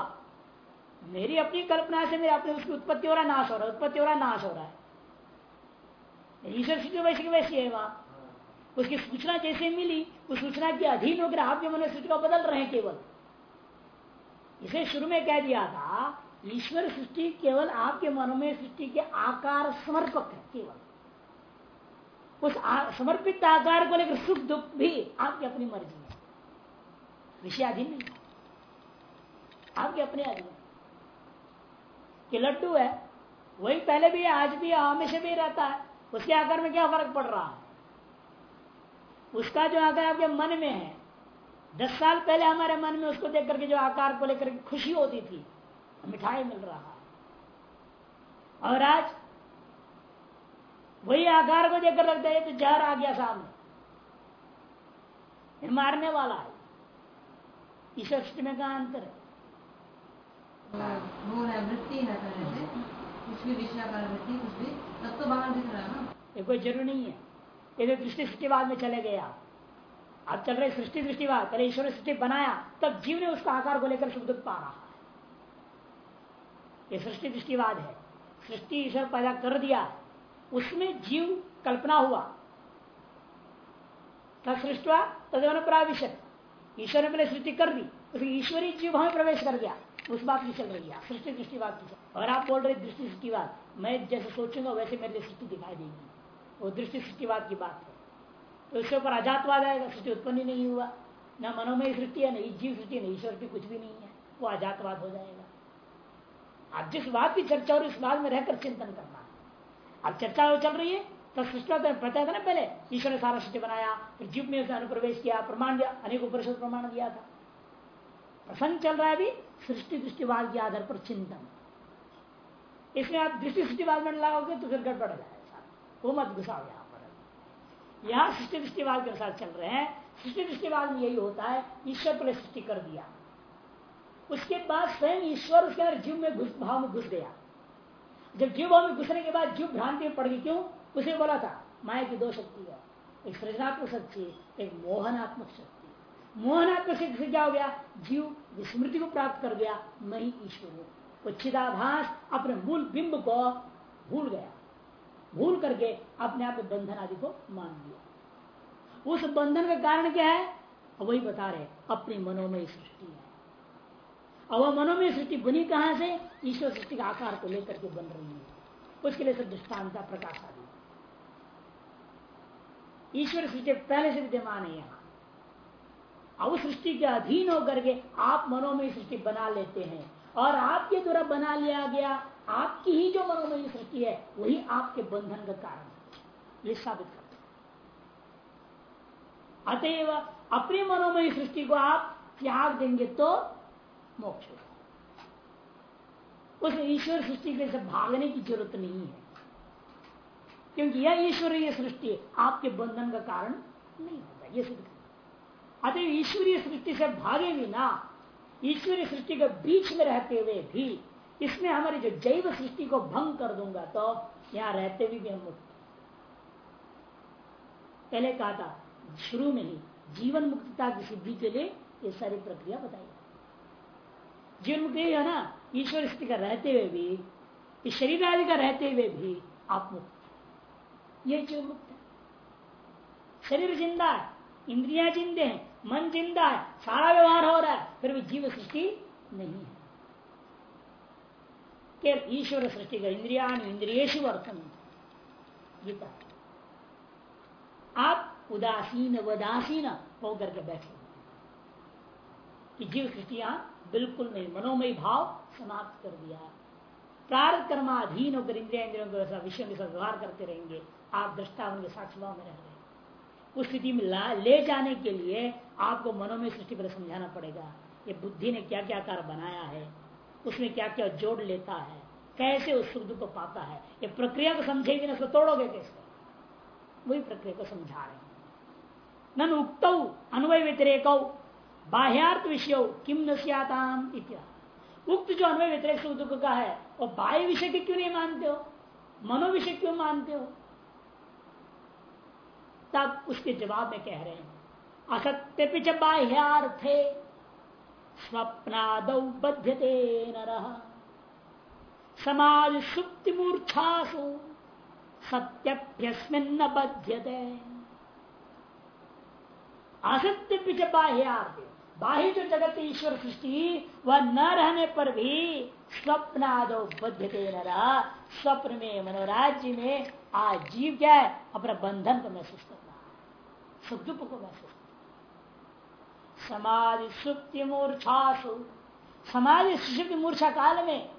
मेरी अपनी कल्पना से मेरे अपनी उसकी उत्पत्ति हो रहा नाश हो रहा है, उत्पत्ति हो रहा नाश हो रहा है। ईश्वर सृष्टि वैसे वैसी है वहाँ। उसकी सूचना जैसे मिली, उस सूचना के अधीन होकर आपके मन सृष्टि सूचना बदल रहे हैं केवल। इसे शुरू में कह दिया था, ईश्वर सृष्टि केवल आपके मन में सृष्टि के आकार समर्पक है, केवल। उस समर्पित आकार को लेकर सुख दुख भी आपकी अपनी मर्ज़ी। विषयाधीन नहीं। आपके अपने अधीन कि लड्डू है, वही पहले भी आज भी हमेशा भी रहता है। उसके आकार में क्या फ़र्क पड़ रहा है? उसका जो आकार आपके मन में है, दस साल पहले हमारे मन में उसको देख करके जो आकार को लेकर खुशी होती थी, मिठाई मिल रहा है। और आज वही आकार को देखकर लगता है तो जहर आ गया सामने। मारने वाला है। ईश्वर में कहा अंतर है। वो है है तो है ना। ये कोई ज़रूरी नहीं है। ये तो दृष्टि सृष्टिवाद में चले गए आप आप चल रहे सृष्टि दृष्टिवाद पहले ईश्वर सृष्टि बनाया तब जीव ने उसका आकार को लेकर सुख दुख पा रहा है। ये सृष्टि दृष्टिवाद है। सृष्टि ईश्वर पैदा कर दिया उसमें जीव कल्पना हुआ। सृष्टवा तदेवन प्राविशत ईश्वर ने पहले सृष्टि कर दी उसकी ईश्वरी जीव हमें प्रवेश कर गया। उस बात की चल रही है, सृष्टि दृष्टिवाद की और आप बोल रहे दृष्टि सृष्टिवाद मैं जैसे सोचूँगा वैसे मेरे लिए सृष्टि दिखाई देगी। वो दृष्टि सृष्टिवाद की बात है। तो इसके ऊपर अजातवाद आएगा सृष्टि उत्पन्न ही नहीं हुआ। न मनोमय सृष्टि है, न जीव सृष्टि, न ईश्वर की कुछ भी नहीं है। वो अजातवाद हो जाएगा। आप जिस बात की चर्चा और इस बात में रहकर चिंतन करना। अब चर्चा चल रही है तो सृष्टि पता था ना पहले, ईश्वर ने सारा सृष्टि बनाया, फिर जीव में उसने अनुप्रवेश किया, प्रमाण दिया, अनेक उपनिषद प्रमाण दिया था। प्रसंग चल रहा है अभी, सृष्टि दृष्टिवाद के आधार पर चिंतन। इसमें आप दृष्टि सृष्टिवाद में लगाओगे तो फिर गड़बड़ जाएगा। वो मत घुसाओ यहाँ पर। यहाँ सृष्टि दृष्टिवाद के अनुसार चल रहे हैं। सृष्टि दृष्टिवाद में यही होता है, ईश्वर पहले सृष्टि कर दिया। उसके बाद स्वयं ईश्वर उसके अंदर जीव में घुस भाव में घुस गया। जब जीव भाव में घुसने के बाद जीव भ्रांति में पड़ गई, क्यों? उसे बोला था, माया की दो शक्ति है। एक सृजनात्मक शक्ति, एक मोहनात्मक शक्ति। मोहनात्मक शक्ति से क्या हो गया? जीव विस्मृति को प्राप्त कर गया, मैं ईश्वर हूँ। वो चिदाभास अपने मूल बिंब को भूल गया। भूल करके अपने आप बंधन आदि को मान लिया। उस बंधन का कारण क्या है? वही बता रहे, अपनी मनोमय सृष्टि है। और वह मनोमय सृष्टि बनी कहाँ से? ईश्वर सृष्टि का आकार को लेकर के बन रही है। उसके लिए सब दृष्टानता प्रकाश ईश्वर सृष्टि पहले से विद्यमान है यहाँ अब सृष्टि के अधीन होकर के आप मनोमय सृष्टि बना लेते हैं। और आपके द्वारा बना लिया गया, आपकी ही जो मनोमय सृष्टि है, वही आपके बंधन का कारण है। ये साबित करते अतएव अपनी मनोमय सृष्टि को आप त्याग देंगे तो मोक्ष उस ईश्वर सृष्टि के से भागने की ज़रूरत नहीं है। क्योंकि यह ईश्वरीय सृष्टि आपके बंधन का कारण नहीं होता यह सिद्ध अतः ईश्वरीय सृष्टि से भागे भी ना ईश्वरीय सृष्टि के बीच में रहते हुए भी इसमें हमारी जो जैव सृष्टि को भंग कर दूँगा तो यहाँ रहते भी, भी हम मुक्त पहले कहा था शुरू में ही जीवन मुक्तता की सिद्धि के लिए ये सारी प्रक्रिया बताई जीवन मुक्ति है ना ईश्वर स्थिति का रहते हुए भी इस शरीर आदि का रहते हुए भी आप मुक्त ये जीवन मुक्त है। शरीर ज़िंदा है, इंद्रिया जिंदे हैं, मन ज़िंदा है, सारा व्यवहार हो रहा है, फिर भी जीव सृष्टि नहीं है। केवल ईश्वर सृष्टि का इंद्रिया इंद्रियेशु अर्थम गीता आप उदासीन वदासीन होकर के बैठे कि जीव सृष्टियाँ बिल्कुल नहीं, मनोमय भाव समाप्त कर दिया। प्रार्थ कर्माधीन होकर इंद्रिया इंद्रियों को विषय के साथ व्यवहार करते रहेंगे। आप दृष्टा उनके साक्ष भाव में रह रहे उस स्थिति में ले जाने के लिए आपको मनोमय सृष्टि पर समझाना पड़ेगा, ये बुद्धि ने क्या क्या कार्य बनाया है, उसमें क्या क्या जोड़ लेता है, कैसे उस सुख को पाता है, ये प्रक्रिया को समझेगी ना उसको तोड़ोगे कैसे? वही प्रक्रिया को समझा रहे हैं। नन उक्त, अन्वय व्यतिरेक, बाह्यार्थ विषय किम न सियाताम उक्त जो अन्वय व्यतिरेक सुख दुख का है, वो बाह्य विषय के क्यों नहीं मानते हो? मनो विषय क्यों मानते हो? तब उसके जवाब में कह रहे हैं, असत्य पिच बाह्यार्थे स्वप्नाद बध्यते समाज सुप्ति मूर्छासु सत्यभ्यस्मिन बध्यते। असत्य पिच बाह्यार्थ बाह्य जो जगत ईश्वर सृष्टि, वह न रहने पर भी स्वप्न आदो रहा स्वप्न में, मनोराज्य में आज जीव क्या है? अपना बंधन को महसूस कर रहा सुख दुख को महसूस कर समाधि सुप्ति मूर्छासु। समाधि सुषुप्ति मूर्छा काल में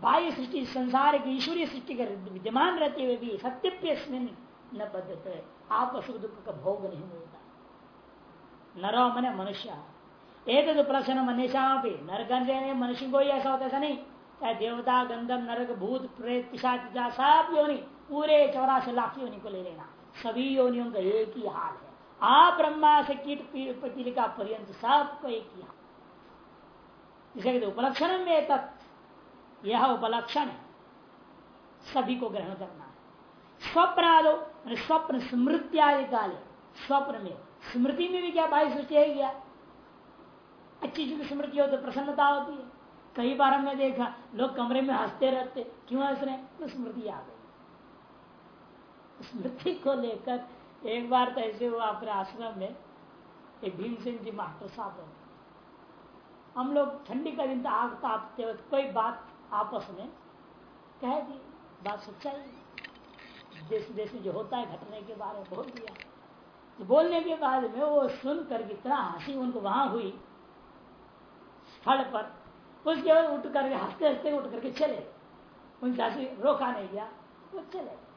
बाह्य सृष्टि, संसार की ईश्वरीय सृष्टि का विद्यमान रहते हुए भी सत्य न बद्धते आपको सुख दुख का भोग नहीं मिलता। नरो मन मनुष्य। एक प्रश्न मनीषा भी मनुष्य को ही ऐसा होता ऐसा नहीं। चाहे देवता गंधम नरक, भूत, प्रेत पिशाच, सब योनि। पूरे चौरासी लाख योनि को ले लेना। सभी योनियों का एक ही हाल है। आप ब्रह्मा से कीट पीलिका, पर्यंत सबको एक ही हाल। जिसे उपलक्षण में तत्। यह उपलक्षण है। सभी को ग्रहण करना है। स्वप्न आदो स्वप्न स्मृति आदि काले। स्वप्न में। स्मृति में भी क्या सृष्टि है क्या? अच्छी चीज़ की स्मृति हो तो प्रसन्नता होती है। कई बार हमने देखा, लोग कमरे में हँसते रहते। क्यों हंस रहे तो स्मृति गई। स्मृति को लेकर एक बार तो ऐसे हुआ अपने आश्रम में एक भीमसेन जी मास्टर साहब है हम लोग ठंडी का दिन आग तापते वक्त कोई बात आपस में कह दी, बात सच्चाई। देश देश में जो होता है घटने के बारे में बोल दिया। तो बोलने के बाद में वो सुन कर इतना हँसी उनको वहाँ हुई, स्थल पर। उसके बाद उठ करके हँसते हँसते उठ करके चले। उनसे हँसी रोका नहीं गया, वो चले।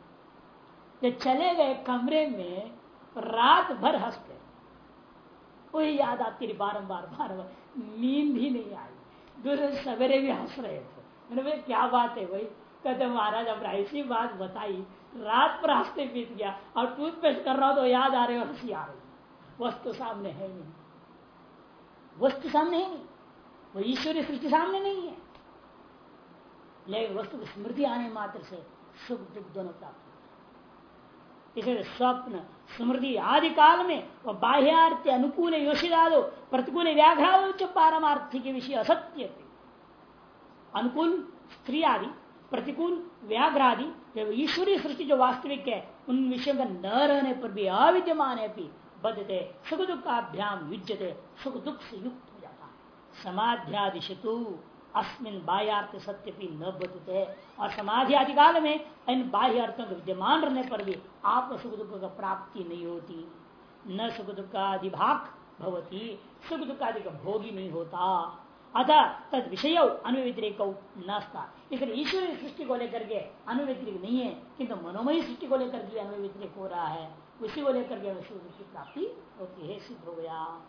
जब चले गए कमरे में, रात भर हँसते। वही याद आती रही बार बार नींद ही नहीं आई। दूसरे सवेरे भी हंस रहे थे। मैंने भाई क्या बात है भाई? कहते महाराज, अब ऐसी बात बताई। रात पर हँसते बीत गया। और टूथपेस्ट कर रहा हो तो याद आ रहे हँसी आ रही वस्तु सामने है नहीं। वस्तु सामने है नहीं। वो ईश्वरीय सृष्टि सामने नहीं है। लेकिन वस्तु की स्मृति आने मात्र से सुख दुख दोनों प्राप्त इसलिए स्वप्न स्मृति आदि काल में वह बाह्यार्थ अनुकूल योशिदादो, प्रतिकूल व्याघ्राच पारमार्थी के विषय असत्य। अनुकूल स्त्री आदि प्रतिकूल, व्याघ्रादि ईश्वरीय सृष्टि जो वास्तविक है, उन विषयों का न रहने पर भी अविद्यमान है बदते सुख दुखाभ्याम युजते सुख दुख से युक्त हो जाता समाध्यादिशतु। अस्मिन बाह्यार्थ सत्य भी न बदते और समाधि आदि काल में इन बाह्य अर्थों के विद्यमान रहने पर भी आपको सुख दुख का प्राप्ति नहीं होती। न सुख दुखाधिभाग भवती सुख दुखादि का भोग नहीं होता। अतः तद विषय अनुव्यतिरिक नस्ता। इसलिए ईश्वरीय सृष्टि को लेकर के अनुव्यतिरिक नहीं है, किंतु मनोमयी सृष्टि को लेकर के अनुव्यतिरिक हो रहा है। उसी को लेकर के सुख की प्राप्ति होती है, सिद्ध हो गया।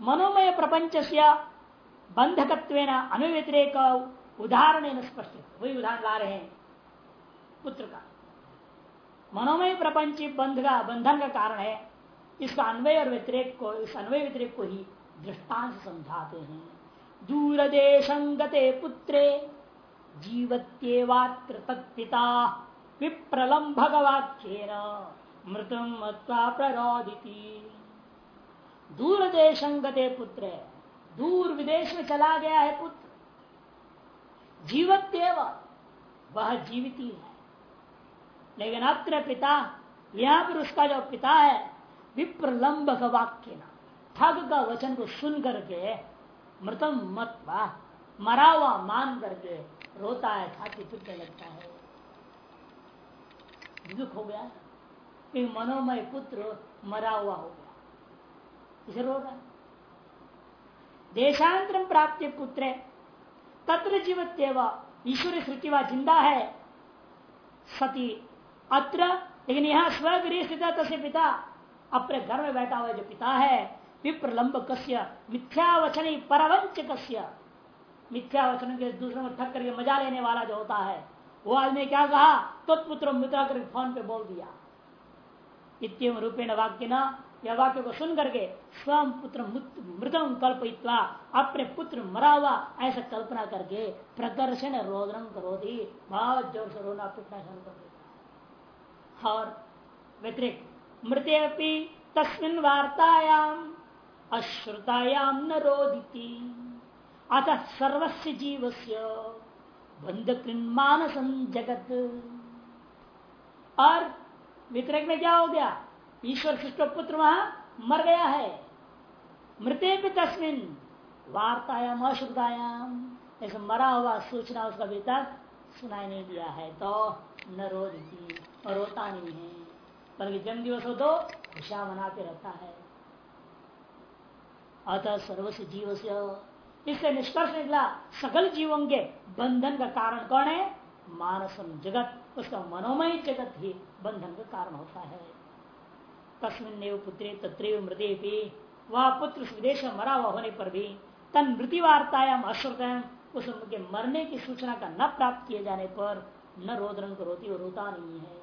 मनोमय प्रपंच बंधकत्व अनुव्यतिरेक। उदाहरण स्पष्ट। वही उदाहरण ला रहे हैं पुत्र का। मनोमय प्रपंच बंध का बंधन का कारण है। इसका अन्वय और व्यतिरेक को इस अन्वय व्यतिरेक को ही दृष्टांत समझाते हैं। दूरदेशंगते पुत्रे जीवत्येवात्र विप्रलम मृतम प्ररोदिति। दूर देशंगते पुत्र दूर विदेश में चला गया है पुत्र। जीवत्येव वह जीवित ही है। लेकिन अत्र पिता, यहाँ पर उसका जो पिता है विप्रलंब वाक्य ना। ठग का वचन को सुन करके, मृतम मत वाह मरा हुआ मान करके रोता है छाती फिरने लगता है। दुख हो गया कि मनोमय पुत्र मरा हुआ हो गया। इसे रो रहा देशांतरम प्राप्त पुत्र। तत्र जीवत्यव ईश्वर सृष्टिवा ज़िंदा है। सती अत्र, लेकिन यहाँ स्वगृह स्थित तस्य पिता अपने घर में बैठा हुआ जो पिता है विप्रलंब कस्य मिथ्या वचन परवंच कस्य मिथ्या वचन के दूसरों में ठक करके मज़ा लेने वाला जो होता है, वो आदमी क्या कहा? तत्पुत्र तो मित्रा करके फ़ोन पे बोल दिया। इतम रूपेण वाक्य न यह वाक्य को सुन करके स्वयं पुत्र मृतम कल्पित्वा अपने पुत्र मरा हुआ ऐसा कल्पना करके प्रदर्शन रोदन करो दी बहुत ज़ोर से रोना, पिटना शुरू कर देता और व्यतिरिक मृत्य तस्मिन वार्तायाम अश्रुतायाम न रोदिति। अतः सर्वस्य जीवस्य बंध मानसम जगत। और वितरक में क्या हो गया? ईश्वर शिष्ट पुत्र वहाँ मर गया है। मृत्य भी तस्मिन वार्तायाम, अशुद्धायाम। ऐसे मरा हुआ सूचना उसका अभी तक सुनाई नहीं दिया है। तो न रोती और रोता नहीं है। बल्कि जन्म दिवस हो तो खुशियाँ मनाते रहता है। अतः सर्वस्व जीव से इससे निष्कर्ष निकला, सकल जीवों के बंधन का कारण कौन है? मानसम जगत। उसका मनोमय जगत ही बंधन का कारण होता है। तस्मिन पुत्रे तत्व मृदे भी वह पुत्र विदेश मरा हुआ होने पर भी तन मृत्यु वार्तायाम अश्रुत उस उनके मरने की सूचना का न प्राप्त किए जाने पर न रोदन रोती और रोता नहीं है।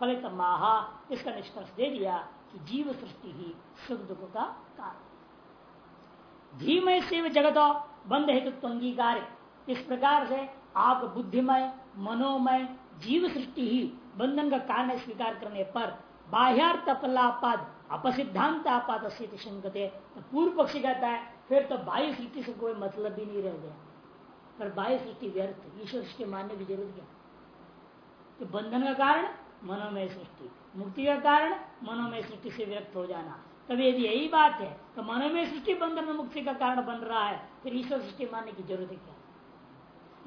फलित माहा इसका निष्कर्ष दे दिया कि जीव सृष्टि ही सुख दुख का कारण धीमय से जगत बंध हेतु अंगीकार। इस प्रकार से आप बुद्धिमय, मनोमय जीव सृष्टि ही बंधन का कारण स्वीकार करने पर बाह्यार्थ अपलापाद अपसिद्धांत आपात शंकते तो पूर्व पक्षी कहता है, फिर तो बाह्य सृष्टि से कोई मतलब भी नहीं रह गया। पर बाह्य सृष्टि व्यर्थ, ईश्वर सृष्टि मानने की ज़रूरत क्या? तो बंधन का कारण, मनोमय सृष्टि। मुक्ति का कारण, मनोमय सृष्टि से व्यक्त हो जाना। तब यदि यही बात है तो मनोमय सृष्टि बंधन में मुक्ति का कारण बन रहा है, फिर ईश्वर सृष्टि मानने की ज़रूरत है क्या?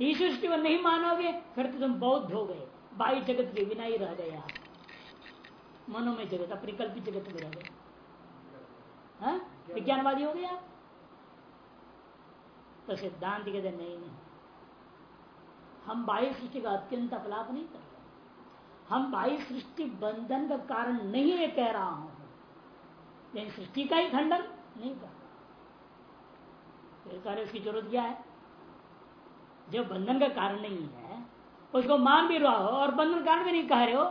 ईश्वर सृष्टि को नहीं मानोगे, फिर तो तुम बौद्ध हो गए। बाई जगत के बिना ही रह गए आप। मनोमय जगत, अपरिकल्पित जगत में रह गए। हाँ? विज्ञानवादी हो गया तो सिद्धांत कहते नहीं नहीं। हम बाह्य सृष्टि का अत्यंत अपलाप नहीं कर हम बाह्य सृष्टि बंधन का कारण नहीं मैं कह रहा हूँ। लेकिन सृष्टि का ही खंडन नहीं कर रहा। उसकी ज़रूरत क्या है? जो बंधन का कारण नहीं है, उसको मान भी रहा हो और बंधन कारण भी नहीं कह रहे हो,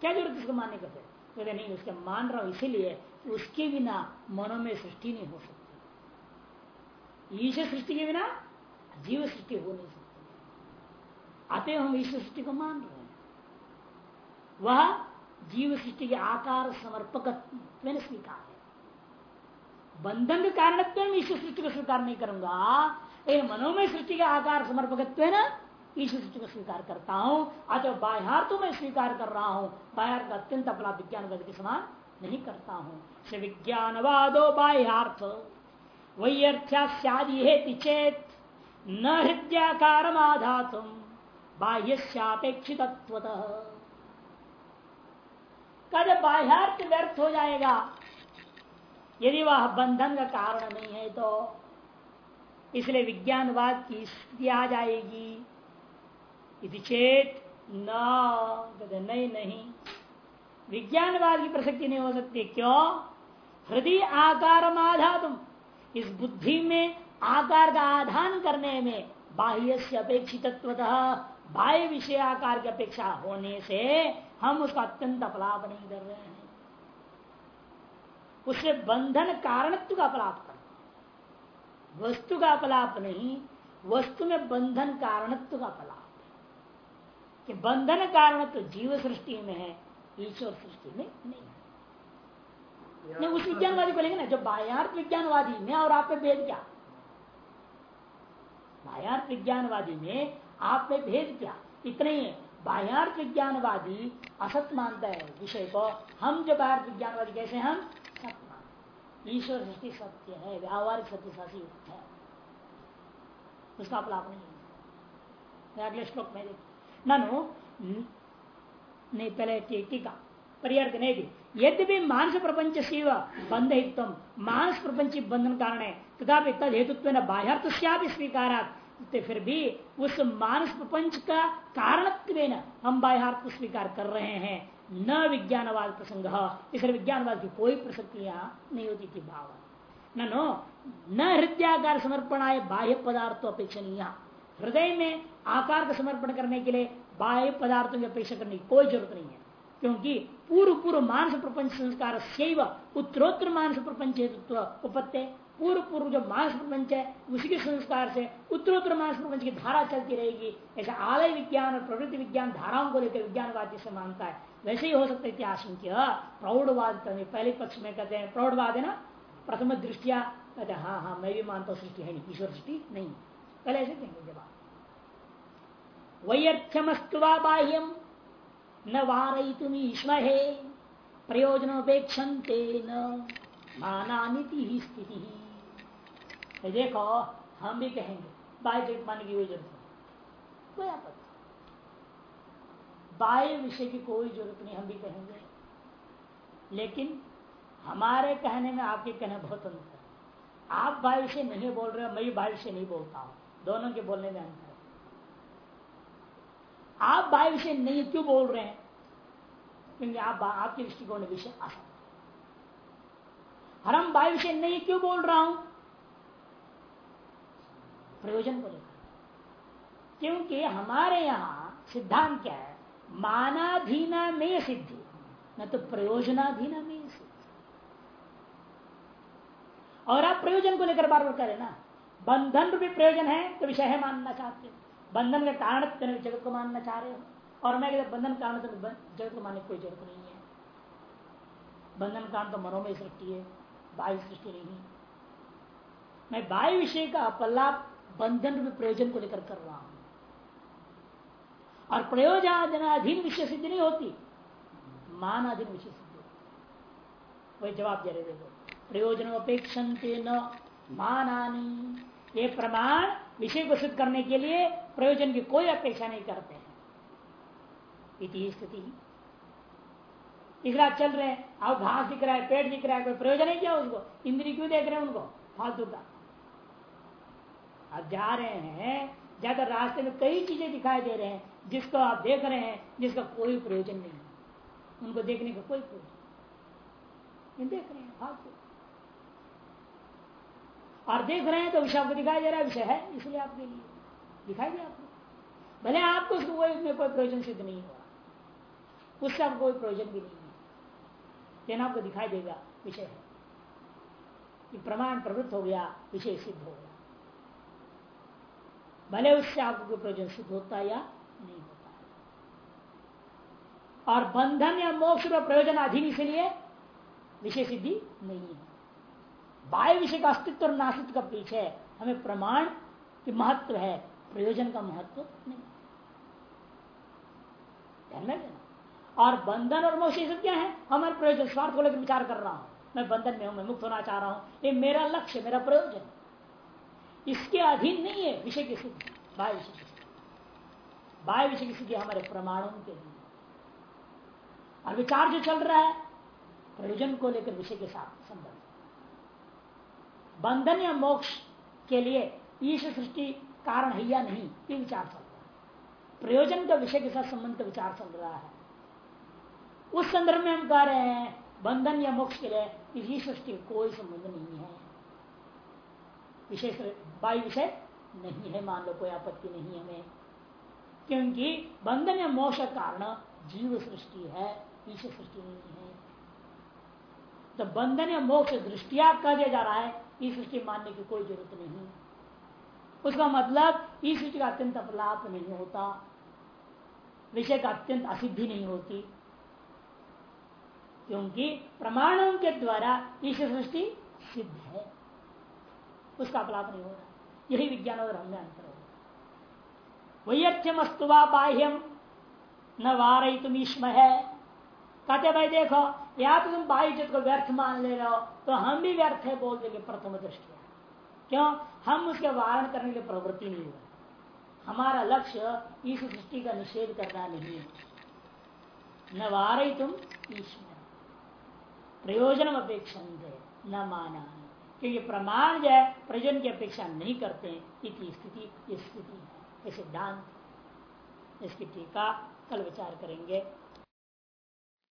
क्या ज़रूरत उसको मानने का फिर? कहते नहीं, उसके मान रहा हूँ, इसीलिए उसके बिना मनो में सृष्टि नहीं हो सकती। ईश्वर सृष्टि के बिना जीव सृष्टि हो नहीं सकती। आते हम ईश्वर सृष्टि को मान रहे हैं। वह जीव सृष्टि के आकार समर्पक स्वीकार है बंधन के कारण ईश्वर सृष्टि को स्वीकार नहीं करूँगा। मनोमय सृष्टि के आकार समर्पक ईश्वर सृष्टि को स्वीकार करता हूँ। अतः बाह्यार्थ तो मैं स्वीकार कर रहा हूँ। बाह्यार्थ अत्यंत अपना विज्ञान के समान नहीं करता हूँ। से विज्ञानवादो बाह्यार्थ। वही अर्थ्यादि है चेत। न हृदयाकार आधातुम। बाह्य सापेक्षित कद बाह्यार्थ व्यर्थ हो जाएगा? यदि वह बंधन का कारण नहीं है तो। इसलिए विज्ञानवाद की स्थिति आ जाएगी। इति चेत न नहीं नहीं। विज्ञानवाद की प्रसक्ति नहीं हो सकती, क्यों? हृदय आकार आधा तुम इस बुद्धि में आकार का आधान करने में बाह्य से अपेक्षित बाह्य विषय आकार की अपेक्षा होने से हम उसका अत्यंत अपलाप नहीं कर रहे हैं। उससे बंधन कारणत्व का अपलाप कर वस्तु का अपलाप नहीं, वस्तु में बंधन कारणत्व का अपलाप। कि बंधन कारण तो जीव सृष्टि में है ईश्वर सृष्टि में नहीं है। नहीं उस विज्ञानवादी को लेंगे ना जो बाह्यार्थ विज्ञानवादी में और आप में भेद क्या? बाह्यार्थ विज्ञानवादी में आप में भेद क्या? इतने ही बाह्यार्थ विज्ञानवादी असत मानता है विषय को। हम जो बाह्य विज्ञानवादी कैसे हम? सत्य मानते ईश्वर सृष्टि सत्य है व्यावहारिक सत्य सासी है। उसका अपलाप नहीं है अगले श्लोक में ननु नहीं पहले टीका पर्यार्थ नहीं दी यद्यपि मानस प्रपंच शिव बंधित मानस प्रपंच बंधन कारण है तथा तद हेतुत्व बाह्यार्थ स्वीकार तो फिर भी उस मानस प्रपंच का कारण हम बाह्यार्थ को स्वीकार कर रहे हैं न विज्ञानवाद प्रसंग इस विज्ञानवाद की कोई प्रसक्ति यहाँ नहीं होती थी भाव न नो न हृदयाकार समर्पण आए बाह्य पदार्थ अपेक्षणीय हृदय में आकार का समर्पण करने के लिए बाह्य पदार्थों की अपेक्षा करने की कोई ज़रूरत नहीं है। क्योंकि पूर्व पूर्व मानस प्रपंच संस्कार से उत्तरोत्तर मानस प्रपंच उपत्य पूर्व पूर्व जो मानस प्रपंच है, उसी के संस्कार से उत्तरोत्तर मानस प्रपंच की धारा चलती रहेगी। ऐसे आलय विज्ञान और प्रवृत्ति विज्ञान धाराओं को लेकर विज्ञानवाद जिसे मानता है, वैसे ही हो सकता है आशंक्य प्रौढ़वाद पहले पक्ष में कहते हैं, प्रौढ़वाद है ना? प्रथम दृष्टिया। कहते हाँ हाँ मैं भी मानता हूँ, सृष्टि है नहीं, ईश्वर सृष्टि नहीं पहले ऐसे कहेंगे जवाब। वैर्थ्यमस्तुवा बाह्यम? न वारई तुम ईश्महे प्रयोजनोपेक्षते न मानानिति ही स्थिति देखो, हम भी कहेंगे, बाह्य जगत मानने की कोई ज़रूरत कोई आपत्ति बाह्य विषय की कोई ज़रूरत नहीं, हम भी कहेंगे। लेकिन हमारे कहने में आपके कहने बहुत अंतर आप बाह्य विषय नहीं बोल रहे हो, मैं भी बाह्य विषय नहीं बोलता हूँ। दोनों के बोलने में अंतर आप बाह्य विषय नहीं, क्यों बोल रहे हैं? क्योंकि आप आपके दृष्टिकोण विषय असत हम बाह्य विषय नहीं, क्यों बोल रहा हूँ? प्रयोजन को लेकर। क्योंकि हमारे यहाँ सिद्धांत क्या है? मानाधीना में सिद्धि। न तो प्रयोजनाधीना में सिद्धि। और आप प्रयोजन को लेकर बार बार करें ना? बंधन रूपी प्रयोजन है तो विषय है मानना चाहते हैं। बंधन के कारण जगत को मानना चाह रहे हो। और मैं कहते बंधन कारण जगत को मानने कोई ज़रूरत नहीं है। बंधन कारण तो मनोमय सृष्टि है, बाह्य सृष्टि नहीं मैं बाह्य विषय का अपलाप बंधन में प्रयोजन को लेकर कर रहा हूँ। और प्रयोजनाधीन विषय सिद्धि नहीं होती, मानाधीन विषय सिद्धि वही जवाब दे रहे देखो प्रयोजन अपेक्षण न मानानी, ये प्रमाण विषय को सिद्ध करने के लिए प्रयोजन की कोई अपेक्षा नहीं करते हैं। स्थिति इसलिए चल रहे हैं घास दिख रहा है, पेड़ दिख रहा है, कोई प्रयोजन है क्या उसको? इंद्री क्यों देख रहे हैं उनको? फालतू का। अब जा रहे हैं, ज़्यादा रास्ते में कई चीज़ें दिखाई दे रहे हैं, जिसको आप देख रहे हैं, जिसका कोई प्रयोजन नहीं उनको देखने का कोई प्रयोजन देख रहे हैं, फालतू। और देख रहे हैं तो विषय आपको दिखाई दे रहा है, विषय है इसलिए आपके लिए। दिखाई दिया आपको। भले आपको उसको कोई में कोई प्रयोजन सिद्ध नहीं हुआ। उससे आपको कोई प्रयोजन भी नहीं है लेकिन आपको दिखाई देगा, विषय है। कि प्रमाण प्रवृत्त हो गया, विषय सिद्ध हो गया। भले उससे आपको कोई प्रयोजन सिद्ध होता या नहीं होता। और बंधन या मोक्ष का प्रयोजन अधीन इसलिए विषय सिद्धि नहीं है। बाह्य विषय का अस्तित्व और नास्तित्व का पीछे हमें प्रमाण की महत्व है, प्रयोजन का महत्व नहीं। और बंधन और मोक्ष सब क्या है? हमारे प्रयोजन, स्वार्थ को लेकर विचार कर रहा हूँ। मैं बंधन में हूँ, मैं मुक्त होना चाह रहा हूँ। ये मेरा लक्ष्य, मेरा प्रयोजन। इसके अधीन नहीं है विषय की सिद्धि बाह्य विषय की बाह्य विषय की सिद्धि हमारे प्रमाणों के लिए। और विचार जो चल रहा है, प्रयोजन को लेकर विषय के साथ संबंध। बंधन या मोक्ष के लिए ईश्वर सृष्टि कारण है या नहीं, ये विचार चल रहा है। प्रयोजन का विषय के साथ संबंध विचार चल रहा है। उस संदर्भ में हम कह रहे हैं, बंधन या मोक्ष के लिए इसी सृष्टि कोई संबंध नहीं है। विशेष बाई विषय नहीं है, मान लो कोई आपत्ति नहीं हमें। क्योंकि बंधन या मोक्ष कारण जीव सृष्टि है ईश्वर सृष्टि नहीं है। तो बंधन या मोक्ष दृष्टिया कह दिया जा रहा है इस सृष्टि मानने की कोई ज़रूरत नहीं। उसका मतलब इस सृष्टि का अत्यंत अपलाप नहीं होता, विषय का अत्यंत असिद्धि नहीं होती। क्योंकि प्रमाणों के द्वारा ईश्वर सृष्टि सिद्ध है। उसका अपलाप नहीं हो रहा यही विज्ञान और हमने अंतर होगा वही अर्थमस्तुवा बाह्यम न वारय तुम ईश्म है कहते भाई देखो या तो तुम बाह्य जगत को व्यर्थ मान ले रहे हो तो हम भी व्यर्थ है बोल देंगे प्रथम दृष्टि क्यों? हम उसके वारण करने के लिए प्रवृत्ति नहीं हुए। हमारा लक्ष्य इस सृष्टि का निषेध करना नहीं है। न वार तुम ईश्वर। प्रयोजन अपेक्षा न माना क्योंकि प्रमाण जो है, प्रयोजन की अपेक्षा नहीं करते इति स्थिति स्थिति है। सिद्धांत इसकी टीका कल विचार करेंगे।